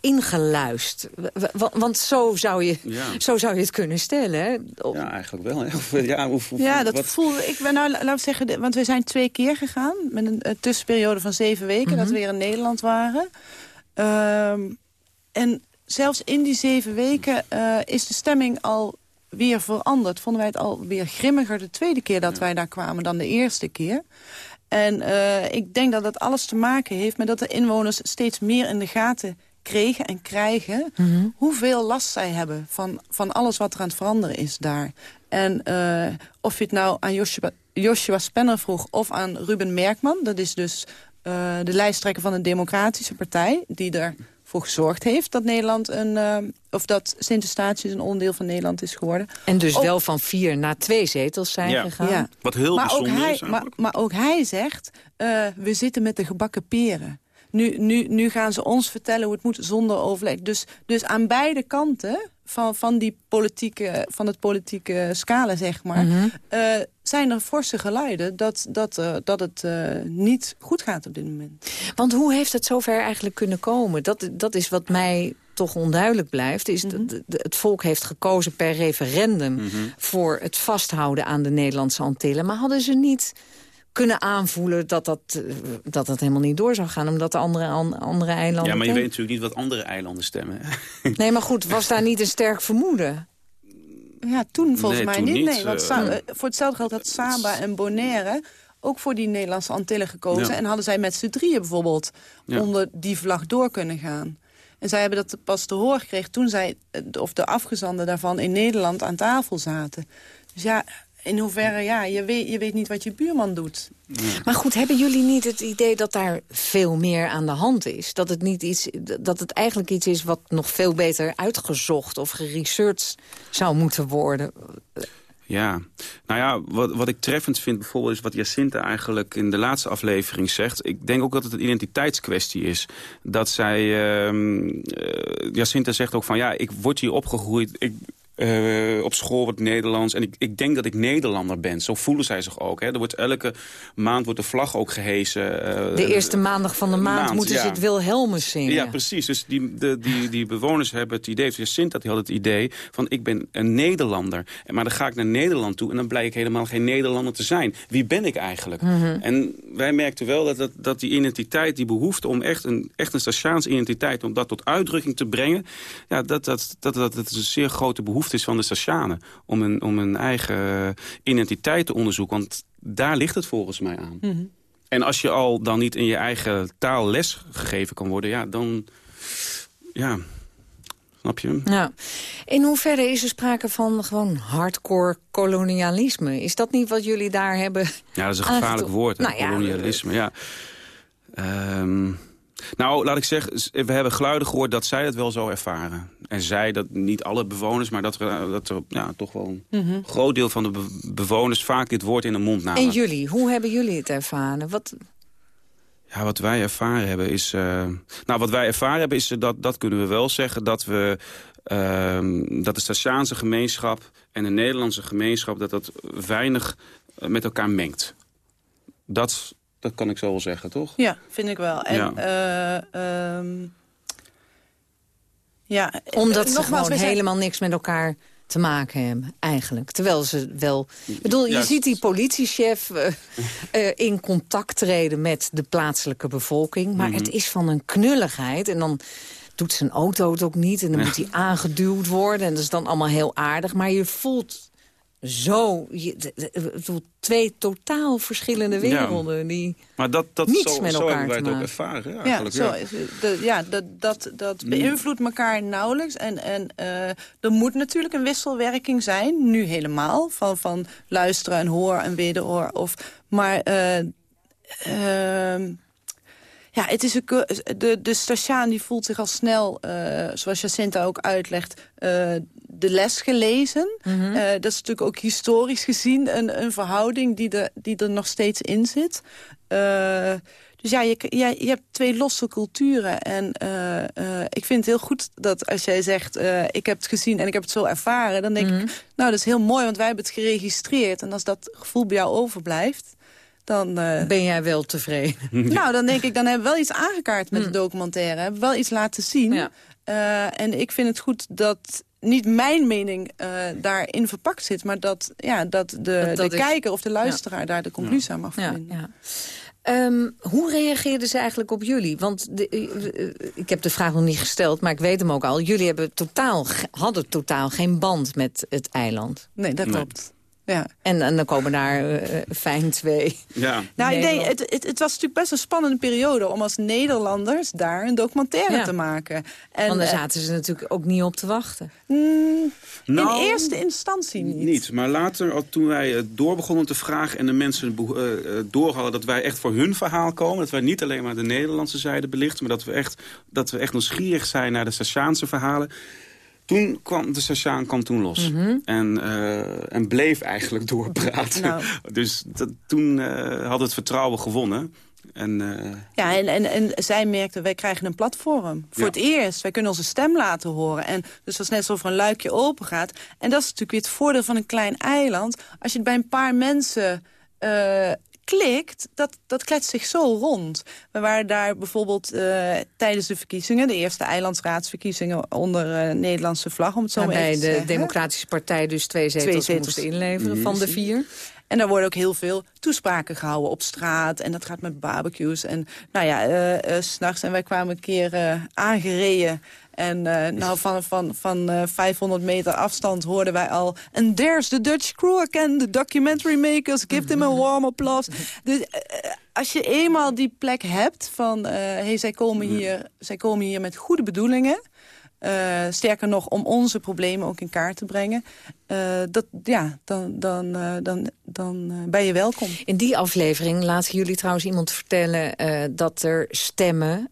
Speaker 9: w- Want zo zou je,
Speaker 11: Ja.
Speaker 9: zo zou je het kunnen stellen. Hè?
Speaker 11: Ja, eigenlijk wel. Hè? Of, ja, of,
Speaker 10: Ja, dat
Speaker 11: wat-
Speaker 10: voelde ik. Ben nou, laten we zeggen, want we zijn twee keer gegaan met een, eh, tussenperiode van zeven weken dat we weer in Nederland waren. Ehm, en zelfs in die zeven weken eh, is de stemming al weer veranderd. Vonden wij het alweer grimmiger de tweede keer dat wij daar kwamen dan de eerste keer. En eh, ik denk dat dat alles te maken heeft met dat de inwoners steeds meer in de gaten kregen en krijgen... hoeveel last zij hebben van, van alles wat er aan het veranderen is daar. En eh, of je het nou aan Joshua, Joshua Spenner vroeg of aan Ruben Merkman... dat is dus eh, de lijsttrekker van de Democratische Partij... die ervoor gezorgd heeft dat Nederland een... eh, of dat Sint-Eustatius een onderdeel van Nederland is geworden.
Speaker 9: En dus
Speaker 10: Ook-
Speaker 9: wel van vier naar twee zetels zijn
Speaker 11: Ja.
Speaker 9: gegaan.
Speaker 10: Ja.
Speaker 11: Wat heel
Speaker 10: maar ook
Speaker 11: bijzonder
Speaker 10: hij,
Speaker 11: is
Speaker 10: maar ook hij zegt, eh, we zitten met de gebakken peren. Nu, nu, nu gaan ze ons vertellen hoe het moet zonder overleg. Dus, dus aan beide kanten van, van, die politieke, van het politieke scala, zeg maar...
Speaker 9: Mhm.
Speaker 10: eh, zijn er forse geluiden dat, dat, eh, dat het eh, niet goed gaat op dit moment.
Speaker 9: Want hoe heeft het zover eigenlijk kunnen komen? Dat, dat is wat mij toch onduidelijk blijft. Is
Speaker 10: Mhm.
Speaker 9: dat het volk heeft gekozen per referendum... voor het vasthouden aan de Nederlandse Antillen. Maar hadden ze niet kunnen aanvoelen dat dat, eh, dat, dat helemaal niet door zou gaan... omdat de andere, an- andere eilanden...
Speaker 11: Ja, maar je weet natuurlijk niet wat andere eilanden stemmen.
Speaker 9: Nee, maar goed, was daar niet een sterk vermoeden?
Speaker 10: Ja, toen volgens
Speaker 11: Nee,
Speaker 10: mij
Speaker 11: toen
Speaker 10: niet.
Speaker 11: niet,
Speaker 10: Nee, want
Speaker 11: eh, hmm.
Speaker 10: eh, voor hetzelfde geld had Saba en Bonaire ook voor die Nederlandse Antillen gekozen.
Speaker 11: Ja.
Speaker 10: En hadden zij met z'n drieën bijvoorbeeld
Speaker 11: Ja.
Speaker 10: onder die vlag door kunnen gaan. En zij hebben dat pas te horen gekregen toen zij, of de afgezanden daarvan in Nederland aan tafel zaten. Dus ja, in hoeverre, ja, je weet, je weet niet wat je buurman doet.
Speaker 9: Maar goed, hebben jullie niet het idee dat daar veel meer aan de hand is? Dat het, niet iets, dat het eigenlijk iets is wat nog veel beter uitgezocht of geresearched zou moeten worden?
Speaker 11: Ja, nou ja, wat, wat ik treffend vind bijvoorbeeld is wat Jacinta eigenlijk in de laatste aflevering zegt. Ik denk ook dat het een identiteitskwestie is. Dat zij, uh, Jacinta zegt ook van ja, ik word hier opgegroeid, ik, uh, op school wordt Nederlands. En ik, ik denk dat ik Nederlander ben. Zo voelen zij zich ook. Hè. Er wordt elke maand wordt de vlag ook gehesen.
Speaker 9: Uh, de eerste maandag van de maand, maand moeten ja. ze het Wilhelmus zingen.
Speaker 11: Ja, precies. Dus die, de, die, die bewoners hebben het idee, dus Sint dat had het idee van ik ben een Nederlander. Maar dan ga ik naar Nederland toe en dan blijkt ik helemaal geen Nederlander te zijn. Wie ben ik eigenlijk? Mm -hmm. En wij merkten wel dat, dat, dat die identiteit, die behoefte om echt een, echt een Statiaans identiteit, om dat tot uitdrukking te brengen, ja, dat, dat, dat, dat, dat is een zeer grote behoefte is van de Statianen. Om een, om een eigen identiteit te onderzoeken. Want daar ligt het volgens mij aan. Mm -hmm. En als je al dan niet in je eigen taal les gegeven kan worden... ja, dan... Ja, snap je?
Speaker 9: Ja. In hoeverre is er sprake van gewoon hardcore kolonialisme? Is dat niet wat jullie daar hebben
Speaker 11: Ja, dat is een gevaarlijk woord, nou, kolonialisme. Ja. ja. Um, nou, laat ik zeggen, we hebben geluiden gehoord dat zij het wel zo ervaren. En zij, dat niet alle bewoners, maar dat er, dat er ja, toch wel een mm -hmm. groot deel van de bewoners vaak dit woord in de mond namen.
Speaker 9: En jullie, hoe hebben jullie het ervaren? Wat...
Speaker 11: Ja, wat wij ervaren hebben is... Uh, nou, wat wij ervaren hebben is, dat, dat kunnen we wel zeggen, dat we... Uh, dat de Statiaanse gemeenschap en de Nederlandse gemeenschap... dat dat weinig met elkaar mengt. Dat, dat kan ik zo wel zeggen, toch?
Speaker 10: Ja, vind ik wel. En, ja. Uh, um,
Speaker 9: ja, Omdat ze gewoon zijn... helemaal niks met elkaar te maken hebben, eigenlijk. Terwijl ze wel... Ik bedoel, je ziet die politiechef uh, uh, in contact treden met de plaatselijke bevolking. Maar mm -hmm. het is van een knulligheid. En dan doet zijn auto het ook niet. En dan ja. moet hij aangeduwd worden. En dat is dan allemaal heel aardig. Maar je voelt zo... Je, twee totaal verschillende werelden ja. die
Speaker 11: maar dat, dat
Speaker 9: niets
Speaker 11: zo,
Speaker 9: met
Speaker 11: zo
Speaker 9: elkaar
Speaker 11: hebben wij
Speaker 9: te
Speaker 11: het ook ervaren. Ja,
Speaker 10: ja, zo, ja. De, ja dat, dat, dat beïnvloedt elkaar nauwelijks. En, en uh, er moet natuurlijk een wisselwerking zijn, nu helemaal. Van, van luisteren en hoor en wederhoor. Of, maar... Uh, uh, ja, het is een, de, de Statiaan die voelt zich al snel, uh, zoals Jacinta ook uitlegt, uh, de les gelezen. Mm -hmm. uh, dat is natuurlijk ook historisch gezien een, een verhouding die, de, die er nog steeds in zit. dus ja, je, je, je hebt twee losse culturen. En ik vind het heel goed dat als jij zegt, ik heb het gezien en ik heb het zo ervaren. Dan denk mm -hmm. ik, nou dat is heel mooi, want wij hebben het geregistreerd. En als dat gevoel bij jou overblijft dan... Uh...
Speaker 9: Ben jij wel tevreden?
Speaker 10: nou, dan denk ik, dan hebben we wel iets aangekaart met mm. de documentaire. Hebben we wel iets laten zien. Ja. Uh, en ik vind het goed dat niet mijn mening uh, daarin verpakt zit... maar dat, ja, dat de, dat, dat de is... kijker of de luisteraar ja. daar de conclusie ja. aan mag vinden.
Speaker 9: Um, hoe reageerden ze eigenlijk op jullie? Want de, uh, ik heb de vraag nog niet gesteld, maar ik weet hem ook al. Jullie hebben totaal, hadden totaal geen band met het eiland.
Speaker 10: Nee, dat klopt. Ja.
Speaker 9: En, en dan komen daar uh, fijn twee.
Speaker 11: Ja.
Speaker 10: Nou, ik denk, het, het, het, was natuurlijk best een spannende periode... om als Nederlanders daar een documentaire ja. te maken.
Speaker 9: En, Want daar zaten ze natuurlijk ook niet op te wachten.
Speaker 10: Mm, nou, in eerste instantie niet.
Speaker 11: Niet, maar later, toen wij door begonnen te vragen... en de mensen uh, door hadden dat wij echt voor hun verhaal komen... dat wij niet alleen maar de Nederlandse zijde belichten... maar dat we echt, dat we echt nieuwsgierig zijn naar de Sassiaanse verhalen toen kwam de Sashaan kwam toen los. Mm -hmm. en, uh, en bleef eigenlijk doorpraten. Nou. Dus dat, toen uh, had het vertrouwen gewonnen. En, uh...
Speaker 10: Ja, en, en, en zij merkte, wij krijgen een platform. Voor ja. het eerst, wij kunnen onze stem laten horen. En dus dat is net alsof er een luikje open gaat. En dat is natuurlijk weer het voordeel van een klein eiland. Als je het bij een paar mensen klikt, dat, dat kletst zich zo rond. We waren daar bijvoorbeeld uh, tijdens de verkiezingen... de eerste eilandsraadsverkiezingen onder uh, Nederlandse vlag... om het zo
Speaker 9: Waarbij
Speaker 10: te
Speaker 9: de
Speaker 10: zeggen.
Speaker 9: Democratische Partij dus twee zetels, twee zetels moest inleveren mm. van de vier.
Speaker 10: En daar worden ook heel veel toespraken gehouden op straat. En dat gaat met barbecues. En nou ja, uh, uh, s'nachts. En wij kwamen een keer uh, aangereden. En nou, van, van, van uh, 500 meter afstand hoorden wij al... And there's the Dutch crew again, the documentary makers. Give them a warm applause. Dus als je eenmaal die plek hebt van... hey, zij, komen hier, zij komen hier met goede bedoelingen... Uh, sterker nog, om onze problemen ook in kaart te brengen. Uh, dat, ja, dan, dan, uh, dan, dan ben je welkom.
Speaker 9: In die aflevering laten jullie trouwens iemand vertellen... dat er stemmen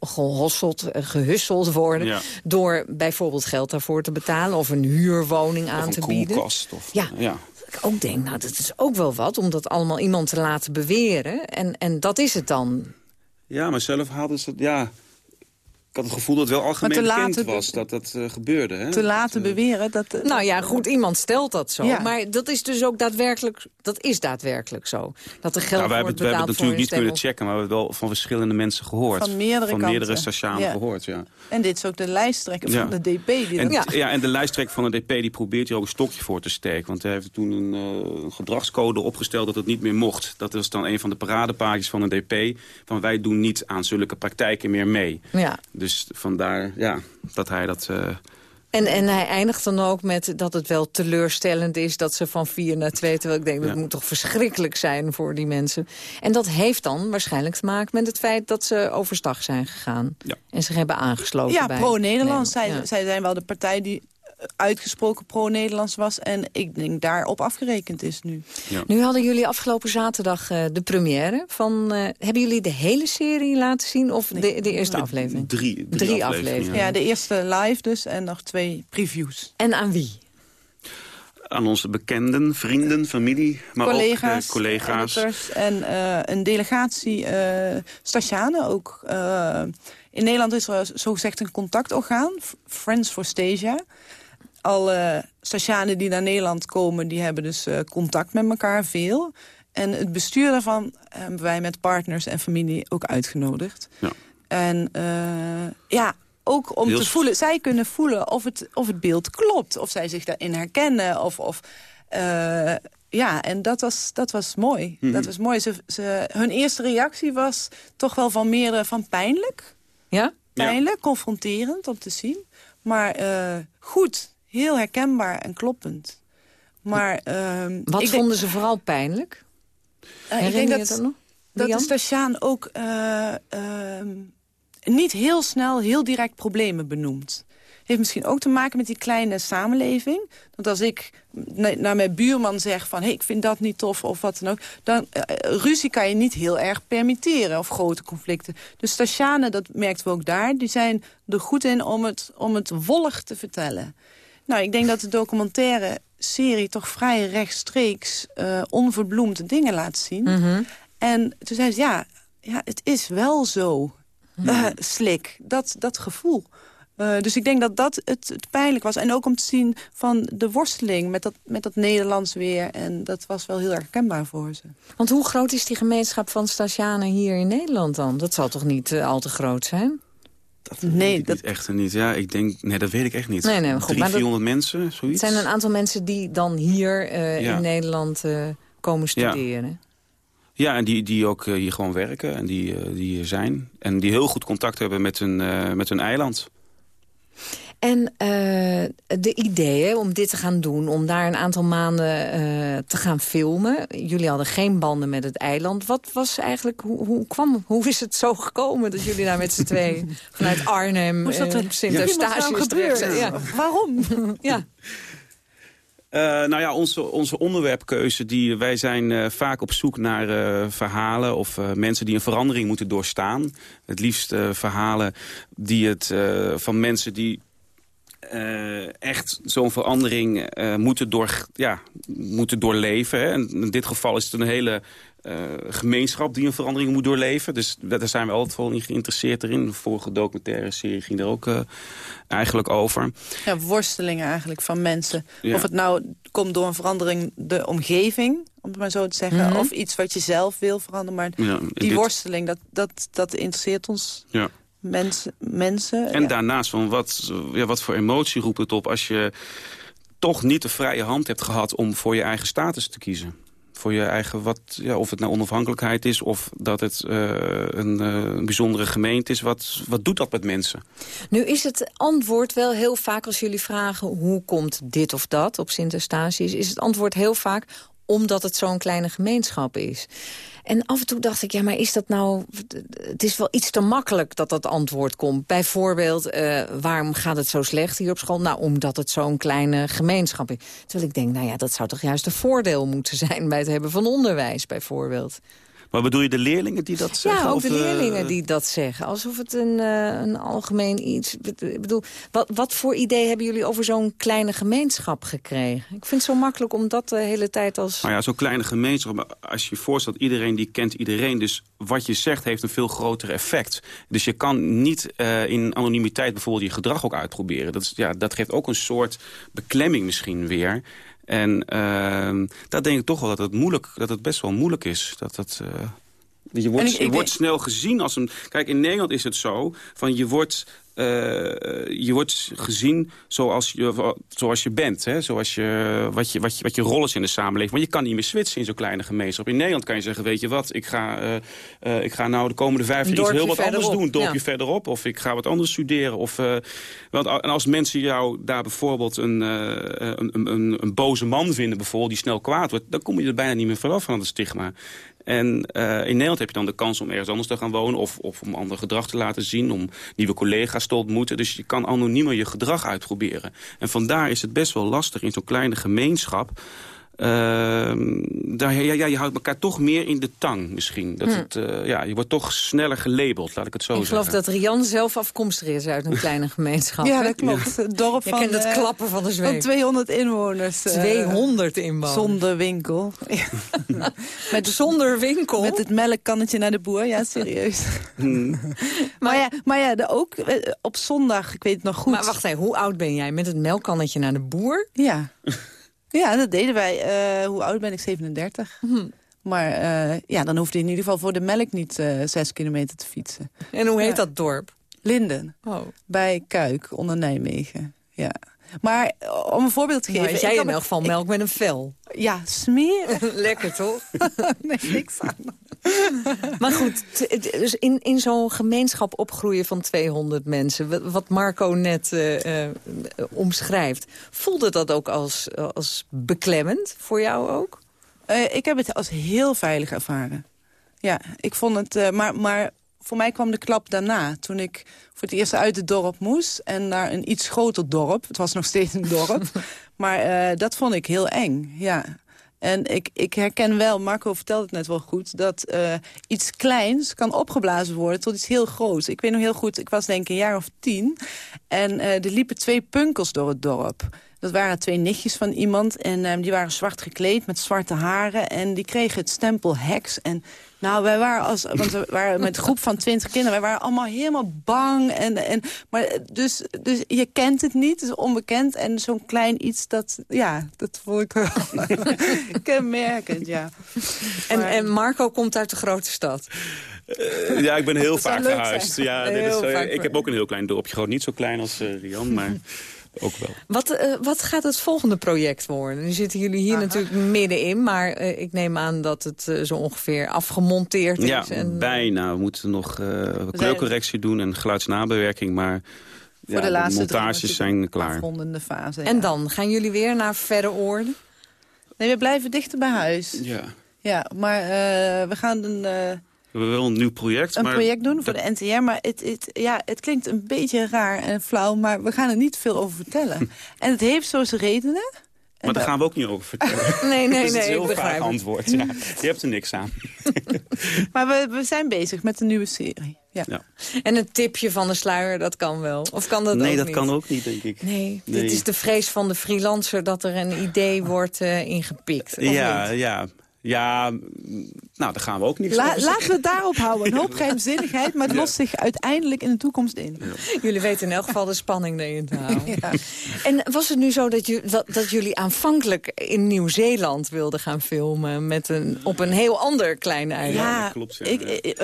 Speaker 9: gehosseld, gehusseld worden... Ja. door bijvoorbeeld geld daarvoor te betalen... of een huurwoning aan te bieden.
Speaker 11: Of
Speaker 9: ja. ja. Ik ook denk, nou, dat is ook wel wat... om dat allemaal iemand te laten beweren. En, en dat is het dan.
Speaker 11: Ja, maar zelf hadden ze... Ja, ik had het gevoel dat het wel algemeen bekend was dat dat uh, gebeurde. Hè?
Speaker 10: Te laten
Speaker 11: dat, uh,
Speaker 10: beweren dat... Uh,
Speaker 9: nou ja, goed, iemand stelt dat zo. Ja. Maar dat is dus ook daadwerkelijk, dat is daadwerkelijk zo. Dat er geld
Speaker 11: nou, wij
Speaker 9: wordt
Speaker 11: hebben, We hebben het natuurlijk niet kunnen checken, maar we hebben wel van verschillende mensen gehoord.
Speaker 10: Van meerdere
Speaker 11: Van meerdere stationen
Speaker 10: ja.
Speaker 11: gehoord, ja.
Speaker 10: En dit is ook de lijsttrekker ja. van de DP. Die
Speaker 11: en,
Speaker 10: dat...
Speaker 11: ja. en de lijsttrekker van de DP die probeert hier ook een stokje voor te steken. Want hij heeft toen een, gedragscode opgesteld dat het niet meer mocht. Dat is dan een van de paradepaadjes van de DP. Van wij doen niet aan zulke praktijken meer mee.
Speaker 9: Ja.
Speaker 11: Dus vandaar ja, dat hij dat... Uh...
Speaker 9: En, en hij eindigt dan ook met dat het wel teleurstellend is... dat ze van vier naar twee... terwijl ik denk, dat ja. moet toch verschrikkelijk zijn voor die mensen. En dat heeft dan waarschijnlijk te maken met het feit... dat ze overstag zijn gegaan.
Speaker 11: Ja.
Speaker 9: En zich hebben aangesloten
Speaker 10: Ja, pro-Nederland. Zij, ja. zij zijn wel de partij die uitgesproken pro-Nederlands was. En ik denk daarop afgerekend is nu.
Speaker 9: Ja. Nu hadden jullie afgelopen zaterdag uh, de première. Van, uh, hebben jullie de hele serie laten zien of nee. de, de, eerste aflevering?
Speaker 11: Drie, drie,
Speaker 10: drie
Speaker 11: afleveringen.
Speaker 10: afleveringen. Ja, de eerste live dus en nog twee previews.
Speaker 9: En aan wie?
Speaker 11: Aan onze bekenden, vrienden, familie, maar
Speaker 10: collega's,
Speaker 11: ook uh, collega's.
Speaker 10: En uh, een delegatie uh, ook. in Nederland is er zogezegd een contactorgaan, Friends for Stasia alle Statianen die naar Nederland komen, die hebben dus uh, contact met elkaar, veel. En het bestuur daarvan hebben wij met partners en familie ook uitgenodigd.
Speaker 11: Ja.
Speaker 10: En uh, ja, ook om
Speaker 11: Heel
Speaker 10: te voelen, zij kunnen voelen of het, of het beeld klopt. Of zij zich daarin herkennen. Of, of, uh, ja, en dat was, dat was mooi.
Speaker 11: Mhm.
Speaker 10: Mm -hmm. Dat was mooi. Ze, ze, hun eerste reactie was toch wel van meer van pijnlijk.
Speaker 9: Ja?
Speaker 10: Pijnlijk, ja. confronterend om te zien. Maar uh, goed, heel herkenbaar en kloppend. Maar, uh,
Speaker 9: Wat
Speaker 10: ik
Speaker 9: vonden denk, ze vooral pijnlijk?
Speaker 10: Uh, ik denk dat, dat, dat de Statiaan ook uh, niet heel snel, heel direct problemen benoemt. Heeft misschien ook te maken met die kleine samenleving. Want als ik naar mijn buurman zeg van... Hey, ik vind dat niet tof of wat dan ook... dan uh, ruzie kan je niet heel erg permitteren of grote conflicten. Dus Statianen, dat merkten we ook daar... die zijn er goed in om het, om het wollig te vertellen. Nou, ik denk dat de documentaire serie toch vrij rechtstreeks... Uh, onverbloemd dingen laat zien.
Speaker 9: Mm -hmm.
Speaker 10: En toen zei ze, ja, ja, het is wel zo uh, slik. Dat, dat gevoel. Uh, dus ik denk dat dat het, het pijnlijk was. En ook om te zien van de worsteling met dat, met dat Nederlands weer. En dat was wel heel herkenbaar voor ze.
Speaker 9: Want hoe groot is die gemeenschap van Statianen hier in Nederland dan? Dat zal toch niet al te groot zijn?
Speaker 11: Dat nee, dat... echt niet. Ja, ik denk, nee, dat weet ik echt niet.
Speaker 9: Nee, nee, goed,
Speaker 11: 300, 400 mensen, zoiets.
Speaker 9: Het zijn een aantal mensen die dan hier uh, ja. in Nederland uh, komen studeren.
Speaker 11: Ja. Ja, en die, die ook uh, hier gewoon werken en die, die hier zijn. En die heel goed contact hebben met hun, uh, met hun eiland.
Speaker 9: En uh, de ideeën om dit te gaan doen, om daar een aantal maanden uh, te gaan filmen. Jullie hadden geen banden met het eiland. Wat was eigenlijk, hoe, hoe kwam, hoe is het zo gekomen dat jullie daar met z'n tweeën vanuit Arnhem,
Speaker 10: uh,
Speaker 9: Sint-Eustatius
Speaker 10: terecht zijn? Ja. Waarom?
Speaker 9: ja.
Speaker 11: Uh, nou ja, onze, onze onderwerpkeuze, die, wij zijn uh, vaak op zoek naar uh, verhalen of mensen die een verandering moeten doorstaan. Het liefst verhalen die het van mensen die echt zo'n verandering moeten, door, ja, moeten doorleven. Hè. En in dit geval is het een hele uh, gemeenschap die een verandering moet doorleven. Dus daar zijn we altijd wel in geïnteresseerd erin. De vorige documentaire serie ging er ook uh, eigenlijk over.
Speaker 10: Ja, worstelingen eigenlijk van mensen. Ja. Of het nou komt door een verandering de omgeving, om het maar zo te zeggen. Mm -hmm. Of iets wat je zelf wil veranderen. Maar ja, die dit... worsteling, dat, dat, dat interesseert ons.
Speaker 11: Ja.
Speaker 10: Mensen, mensen.
Speaker 11: En ja. daarnaast, van wat, ja, wat voor emotie roept het op als je toch niet de vrije hand hebt gehad om voor je eigen status te kiezen? voor je eigen, wat, ja, of het nou onafhankelijkheid is... of dat het uh, een, uh, een, bijzondere gemeente is. Wat, wat doet dat met mensen?
Speaker 9: Nu is het antwoord wel heel vaak als jullie vragen... hoe komt dit of dat op Sint-Eustatius... is het antwoord heel vaak omdat het zo'n kleine gemeenschap is. En af en toe dacht ik, ja, maar is dat nou... Het is wel iets te makkelijk dat dat antwoord komt. Bijvoorbeeld, uh, waarom gaat het zo slecht hier op school? Nou, omdat het zo'n kleine gemeenschap is. Terwijl ik denk, nou ja, dat zou toch juist een voordeel moeten zijn... bij het hebben van onderwijs, bijvoorbeeld.
Speaker 11: Maar bedoel je de leerlingen die dat zeggen?
Speaker 9: Ja, ook
Speaker 11: of
Speaker 9: de leerlingen die dat zeggen. Alsof het een, uh, een algemeen iets... Ik bedoel, wat, wat voor idee hebben jullie over zo'n kleine gemeenschap gekregen? Ik vind het zo makkelijk om dat de hele tijd als...
Speaker 11: Nou ja, zo'n kleine gemeenschap, als je je voorstelt... iedereen die kent iedereen, dus wat je zegt heeft een veel groter effect. Dus je kan niet uh, in anonimiteit bijvoorbeeld je gedrag ook uitproberen. Dat, is, ja, dat geeft ook een soort beklemming misschien weer... En uh, denk ik toch wel dat het, moeilijk, dat het best wel moeilijk is. Dat dat, uh, je wordt, ik, ik je wordt snel gezien als een... Kijk, in Nederland is het zo, van je wordt uh, je wordt gezien zoals je, zoals je bent. Hè? Zoals je, wat, je, wat, je, wat je rol is in de samenleving. Maar je kan niet meer switchen in zo'n kleine gemeenschap. In Nederland kan je zeggen, weet je wat, ik ga, uh, uh, ik ga nou de komende vijf jaar iets heel wat anders doen. Dorpje ja. verderop. Of ik ga wat anders studeren. Of, want, en als mensen jou daar bijvoorbeeld een, een, een, een, boze man vinden, bijvoorbeeld, die snel kwaad wordt, dan kom je er bijna niet meer vanaf van het stigma. En uh, in Nederland heb je dan de kans om ergens anders te gaan wonen... of, of om ander gedrag te laten zien, om nieuwe collega's te ontmoeten. Dus je kan anoniemer je gedrag uitproberen. En vandaar is het best wel lastig in zo'n kleine gemeenschap... Uh, daar, ja, ja, je houdt elkaar toch meer in de tang misschien. Dat hm. het, uh, ja, je wordt toch sneller gelabeld, laat ik het zo
Speaker 9: ik
Speaker 11: zeggen.
Speaker 9: Ik geloof dat Rian zelf afkomstig is uit een kleine gemeenschap.
Speaker 10: ja, dat klopt. Het dorp
Speaker 9: je
Speaker 10: van,
Speaker 9: kent het klappen van de zweep.
Speaker 10: Van 200 inwoners.
Speaker 9: 200 inwoners.
Speaker 10: Zonder winkel.
Speaker 9: met, zonder winkel?
Speaker 10: Met het melkkannetje naar de boer, ja, serieus.
Speaker 11: Hmm.
Speaker 10: maar, maar, ja, maar ja, de, ook op zondag, ik weet het nog goed.
Speaker 9: Maar wacht even, hoe oud ben jij? Met het melkkannetje naar de boer?
Speaker 10: Ja. Ja, dat deden wij. Uh, hoe oud ben ik? 37.
Speaker 9: Hm.
Speaker 10: Maar uh, ja, dan hoefde je in ieder geval voor de melk niet uh, zes kilometer te fietsen.
Speaker 9: En hoe heet
Speaker 10: ja.
Speaker 9: dat dorp?
Speaker 10: Linden.
Speaker 9: Oh.
Speaker 10: Bij Kuik, onder Nijmegen. Ja. Maar om een voorbeeld te geven...
Speaker 9: Nou, jij in elk geval melk ik, met een vel.
Speaker 10: Ja, smeren.
Speaker 9: Lekker, toch?
Speaker 10: nee, niks aan.
Speaker 9: maar goed, dus in, in zo'n gemeenschap opgroeien van 200 mensen... wat Marco net uh, uh, omschrijft... voelde dat ook als, als beklemmend voor jou ook?
Speaker 10: Uh, ik heb het als heel veilig ervaren. Ja, ik vond het... maar, maar voor mij kwam de klap daarna. Toen ik voor het eerst uit het dorp moest en naar een iets groter dorp. Het was nog steeds een dorp. maar uh, dat vond ik heel eng, ja. En ik, ik herken wel, Marco vertelde het net wel goed... dat uh, iets kleins kan opgeblazen worden tot iets heel groots. Ik weet nog heel goed, ik was denk ik een jaar of tien... en uh, er liepen twee punkels door het dorp. Dat waren twee nichtjes van iemand en um, die waren zwart gekleed met zwarte haren... en die kregen het stempel heks en nou, wij waren als, want we waren met een groep van twintig kinderen. Wij waren allemaal helemaal bang. En, en, maar dus, dus je kent het niet, het is onbekend. En zo'n klein iets, dat, ja, dat vond ik wel kenmerkend, ja.
Speaker 9: En, maar, en Marco komt uit de grote stad?
Speaker 11: Uh, ja, ik ben heel vaak verhuisd. Ja, dit is, uh, ik heb ook een heel klein dorpje. Gewoon niet zo klein als uh, Rian, maar... ook wel.
Speaker 9: Wat, uh, wat gaat het volgende project worden? Nu zitten jullie hier Aha. natuurlijk middenin, maar uh, ik neem aan dat het uh, zo ongeveer afgemonteerd is.
Speaker 11: Ja,
Speaker 9: en,
Speaker 11: bijna. We moeten nog kleurcorrectie doen en geluidsnabewerking, maar
Speaker 10: voor
Speaker 11: ja,
Speaker 10: de, laatste
Speaker 11: montages zijn klaar.
Speaker 10: fase.
Speaker 9: Ja. En dan? Gaan jullie weer naar verre oorden?
Speaker 10: Nee, we blijven dichter bij huis.
Speaker 11: Ja.
Speaker 10: Ja, maar we gaan een...
Speaker 11: We hebben wel een nieuw project.
Speaker 10: Een
Speaker 11: maar
Speaker 10: project doen voor de NTR, maar het, het, ja, het klinkt een beetje raar en flauw... maar we gaan er niet veel over vertellen. en het heeft zo zijn redenen.
Speaker 11: Maar daar gaan we ook niet over vertellen.
Speaker 9: nee, nee,
Speaker 11: dus
Speaker 9: nee.
Speaker 11: Het is een heel vaag antwoord. Ja. Je hebt er niks aan.
Speaker 10: maar we, we zijn bezig met een nieuwe serie. Ja.
Speaker 11: ja.
Speaker 9: En een tipje van de sluier, dat kan wel. Of kan dat
Speaker 11: nee,
Speaker 9: ook
Speaker 11: dat
Speaker 9: niet?
Speaker 11: kan ook niet, denk ik.
Speaker 9: Nee, nee. dit is de vrees van de freelancer... dat er een idee wordt uh, ingepikt.
Speaker 11: Ja, niet? ja. Ja, nou, daar gaan we ook niet
Speaker 10: La, Laten we het daarop houden. Een hoop geheimzinnigheid, maar het ja. lost zich uiteindelijk in de toekomst in.
Speaker 11: Ja.
Speaker 9: Jullie weten in elk geval de spanning erin te houden. Ja. En was het nu zo dat, je, dat, dat jullie aanvankelijk in Nieuw-Zeeland wilden gaan filmen... Met een, op een heel ander klein eiland?
Speaker 10: Ja,
Speaker 11: klopt.
Speaker 10: Ik, ik,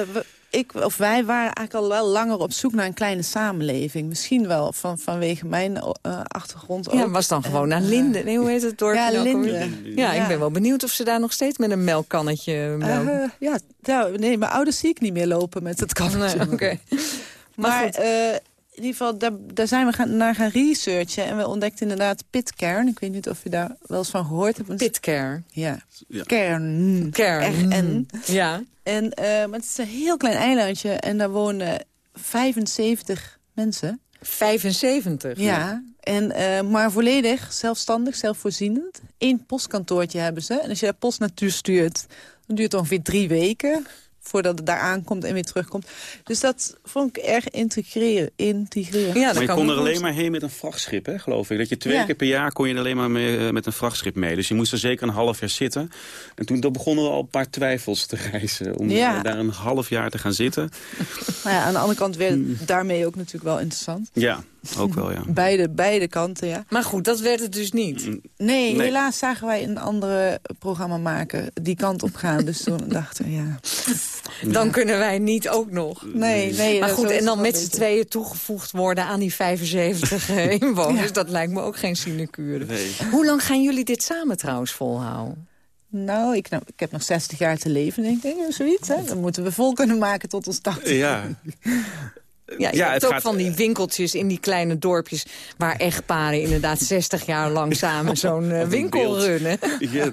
Speaker 10: ik, of wij waren eigenlijk al wel langer op zoek naar een kleine samenleving. Misschien wel van, vanwege mijn uh, achtergrond ook.
Speaker 9: Ja, was dan gewoon naar Linden. Nee, hoe heet het dorpje?
Speaker 10: Ja,
Speaker 9: nou
Speaker 10: Linden.
Speaker 9: Ja, ja, ik ben wel benieuwd of ze daar nog steeds met een melkkannetje melk.
Speaker 10: Uh, ja, ja, nee, mijn ouders zie ik niet meer lopen met het kannetje.
Speaker 9: Nee, okay.
Speaker 10: Maar, uh, in ieder geval, daar, daar zijn we gaan, naar gaan researchen. En we ontdekten inderdaad pitcairn. Ik weet niet of je daar wel eens van gehoord hebt.
Speaker 9: Pitcairn?
Speaker 10: Ja.
Speaker 11: ja.
Speaker 10: Kern.
Speaker 9: Kern.
Speaker 10: R-N.
Speaker 9: Ja.
Speaker 10: En, uh, maar het is een heel klein eilandje. En daar wonen 75 mensen.
Speaker 9: 75?
Speaker 10: Ja. En, uh, maar volledig zelfstandig, zelfvoorzienend. Eén postkantoortje hebben ze. En als je daar post naartoe stuurt, dan duurt het ongeveer drie weken voordat het daar aankomt en weer terugkomt. Dus dat vond ik erg integreren. integreren.
Speaker 11: Ja, maar je kon er alleen maar heen met een vrachtschip, hè, geloof ik. Dat je twee ja. keer per jaar kon je er alleen maar mee, uh, met een vrachtschip mee. Dus je moest er zeker een half jaar zitten. En toen begonnen er al een paar twijfels te reizen. Om ja. daar een half jaar te gaan zitten.
Speaker 10: Maar ja, aan de andere kant werd het daarmee ook natuurlijk wel interessant.
Speaker 11: Ja, ook wel, ja.
Speaker 10: Beide, beide kanten, ja.
Speaker 9: Maar goed, dat werd het dus niet.
Speaker 10: Nee, nee. helaas zagen wij een andere programma maken die kant op gaan. dus toen dachten we, ja...
Speaker 9: Dan kunnen wij niet ook nog.
Speaker 10: Nee, nee.
Speaker 9: Maar goed, en dan met z'n tweeën toegevoegd worden aan die 75 inwoners. Ja. Dat lijkt me ook geen sinecure. Nee. Hoe lang gaan jullie dit samen trouwens volhouden?
Speaker 10: Nou ik, nou, ik heb nog 60 jaar te leven, denk ik. Zoiets, hè? Dan moeten we vol kunnen maken tot ons 80.
Speaker 11: Ja.
Speaker 9: Ja, je ja, hebt ook gaat... van die winkeltjes in die kleine dorpjes... waar echtparen inderdaad 60 jaar lang samen zo'n uh, winkel runnen. Ja.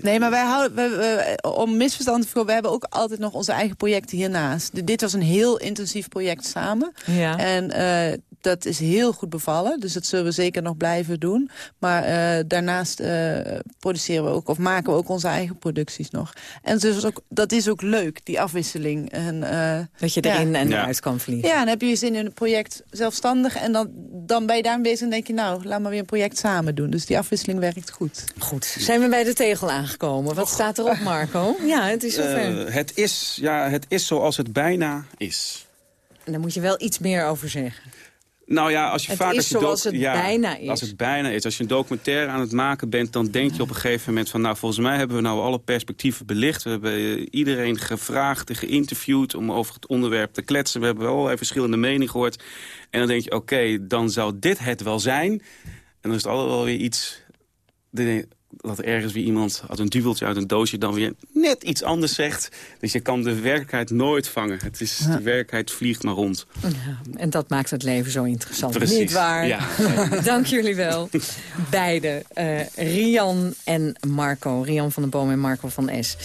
Speaker 10: Nee, maar wij houden, om misverstand te voorkomen, we hebben ook altijd nog onze eigen projecten hiernaast. De, dit was een heel intensief project samen.
Speaker 9: Ja.
Speaker 10: En uh, dat is heel goed bevallen, dus dat zullen we zeker nog blijven doen. Maar uh, daarnaast uh, produceren we ook, of maken we ook onze eigen producties nog. En dus ook, dat is ook leuk, die afwisseling. En,
Speaker 9: dat je erin ja. en eruit kan vliegen.
Speaker 10: Ja, dan heb je zin in een project zelfstandig en dan, dan ben je daar bezig en denk je, nou, laat maar weer een project samen doen. Dus die afwisseling werkt goed.
Speaker 9: Goed, zijn we bij de tegel aangekomen. Wat staat erop, Marco? Ja, het is zover.
Speaker 11: Uh, het, is, ja, het is zoals het bijna is.
Speaker 9: En daar moet je wel iets meer over zeggen.
Speaker 11: Nou ja, als je
Speaker 9: het
Speaker 11: vaak...
Speaker 9: is
Speaker 11: als je
Speaker 9: zoals het
Speaker 11: ja,
Speaker 9: bijna is.
Speaker 11: Als het bijna is. Als je een documentaire aan het maken bent... dan denk je op een gegeven moment van... nou, volgens mij hebben we nou alle perspectieven belicht. We hebben uh, iedereen gevraagd en geïnterviewd... om over het onderwerp te kletsen. We hebben allerlei verschillende meningen gehoord. En dan denk je, oké, okay, dan zou dit het wel zijn. En dan is het wel weer iets... Dat ergens weer iemand uit een duveltje uit een doosje dan weer net iets anders zegt. Dus je kan de werkelijkheid nooit vangen. Het is, ja. De werkelijkheid vliegt maar rond.
Speaker 9: Ja, en dat maakt het leven zo interessant.
Speaker 11: Precies.
Speaker 9: Niet waar?
Speaker 11: Ja.
Speaker 9: Dank jullie wel. Beide. Uh, Rian en Marco. Rian van den Boom en Marco van S.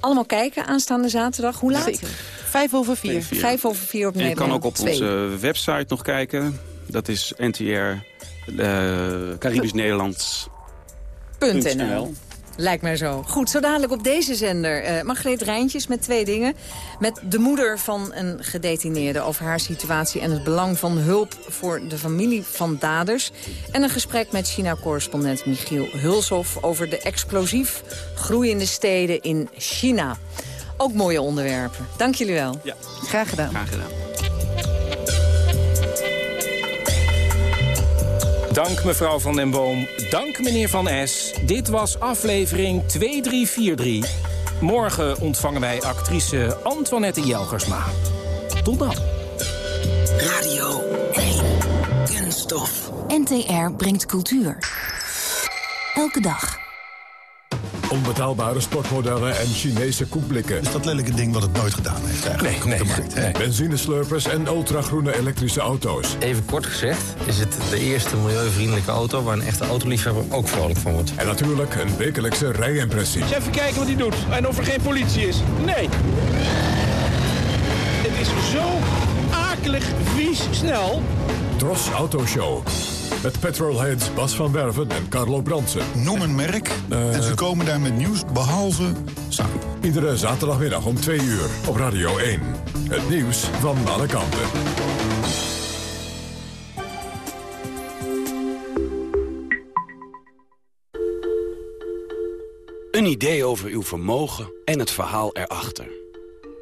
Speaker 9: Allemaal kijken aanstaande zaterdag. Hoe laat?
Speaker 10: Vijf over vier.
Speaker 9: Vijf, Vijf over vier op
Speaker 11: en
Speaker 9: Nederland.
Speaker 11: Je kan ook op
Speaker 9: 2.
Speaker 11: onze website nog kijken. Dat is NTR uh, Caribisch Nederlands
Speaker 9: .nl. Lijkt mij zo. Goed, zo dadelijk op deze zender. Uh, Margreet Rijntjes met twee dingen. Met de moeder van een gedetineerde over haar situatie... en het belang van hulp voor de familie van daders. En een gesprek met China-correspondent Michiel Hulshoff... over de explosief groeiende steden in China. Ook mooie onderwerpen. Dank jullie wel.
Speaker 11: Ja.
Speaker 10: Graag gedaan.
Speaker 11: Graag gedaan.
Speaker 8: Dank mevrouw Van den Boom. Dank meneer Van S. Dit was aflevering 2343. Morgen ontvangen wij actrice Antoinette Jelgersma. Tot dan.
Speaker 12: Radio 1. Kunststof. NTR brengt cultuur. Elke dag.
Speaker 6: Onbetaalbare sportmodellen en Chinese koekblikken.
Speaker 17: Is dat lelijke ding wat het nooit gedaan heeft eigenlijk?
Speaker 6: Nee,
Speaker 17: nee, markt,
Speaker 6: nee. Benzineslurpers en ultragroene elektrische auto's.
Speaker 18: Even kort gezegd is het de eerste milieuvriendelijke auto... waar een echte autoliefhebber ook vrolijk van wordt.
Speaker 6: En natuurlijk een wekelijkse rijimpressie.
Speaker 19: Even kijken wat hij doet en of er geen politie is. Nee. Het is zo akelig, vies, snel.
Speaker 6: Tros Autoshow. Met petrolheads Bas van Werven en Carlo Bransen.
Speaker 17: Noem een merk uh, en ze komen daar met nieuws behalve samen.
Speaker 6: Iedere zaterdagmiddag om 2 uur op Radio 1. Het nieuws van alle kanten.
Speaker 5: Een idee over uw vermogen en het verhaal erachter.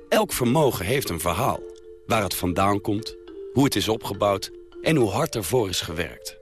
Speaker 5: Elk vermogen heeft een verhaal. Waar het vandaan komt, hoe het is opgebouwd en hoe hard ervoor is gewerkt.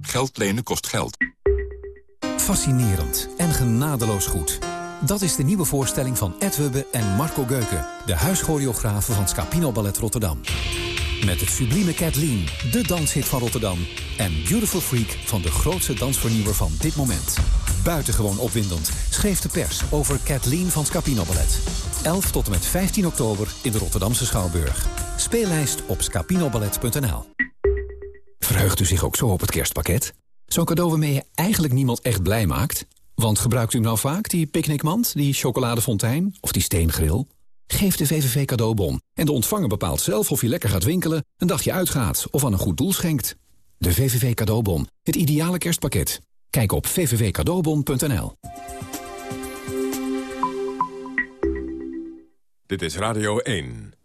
Speaker 20: Geld lenen kost geld.
Speaker 21: Fascinerend en genadeloos goed. Dat is de nieuwe voorstelling van Ed Hubbe en Marco Geuken... de huischoreografen van Scapino Ballet Rotterdam. Met het sublieme Kathleen, de danshit van Rotterdam... en Beautiful Freak van de grootste dansvernieuwer van dit moment. Buitengewoon opwindend schreef de pers over Kathleen van Scapino Ballet. 11 tot en met 15 oktober in de Rotterdamse Schouwburg. Speellijst op scapinoballet.nl Verheugt u zich ook zo op het kerstpakket? Zo'n cadeau waarmee je eigenlijk niemand echt blij maakt? Want gebruikt u nou vaak, die picknickmand, die chocoladefontein of die steengril? Geef de VVV cadeaubon en de ontvanger bepaalt zelf of je lekker gaat winkelen, een dagje uitgaat of aan een goed doel schenkt. De VVV cadeaubon, het ideale kerstpakket. Kijk op vvvcadeaubon.nl.
Speaker 6: Dit is Radio 1.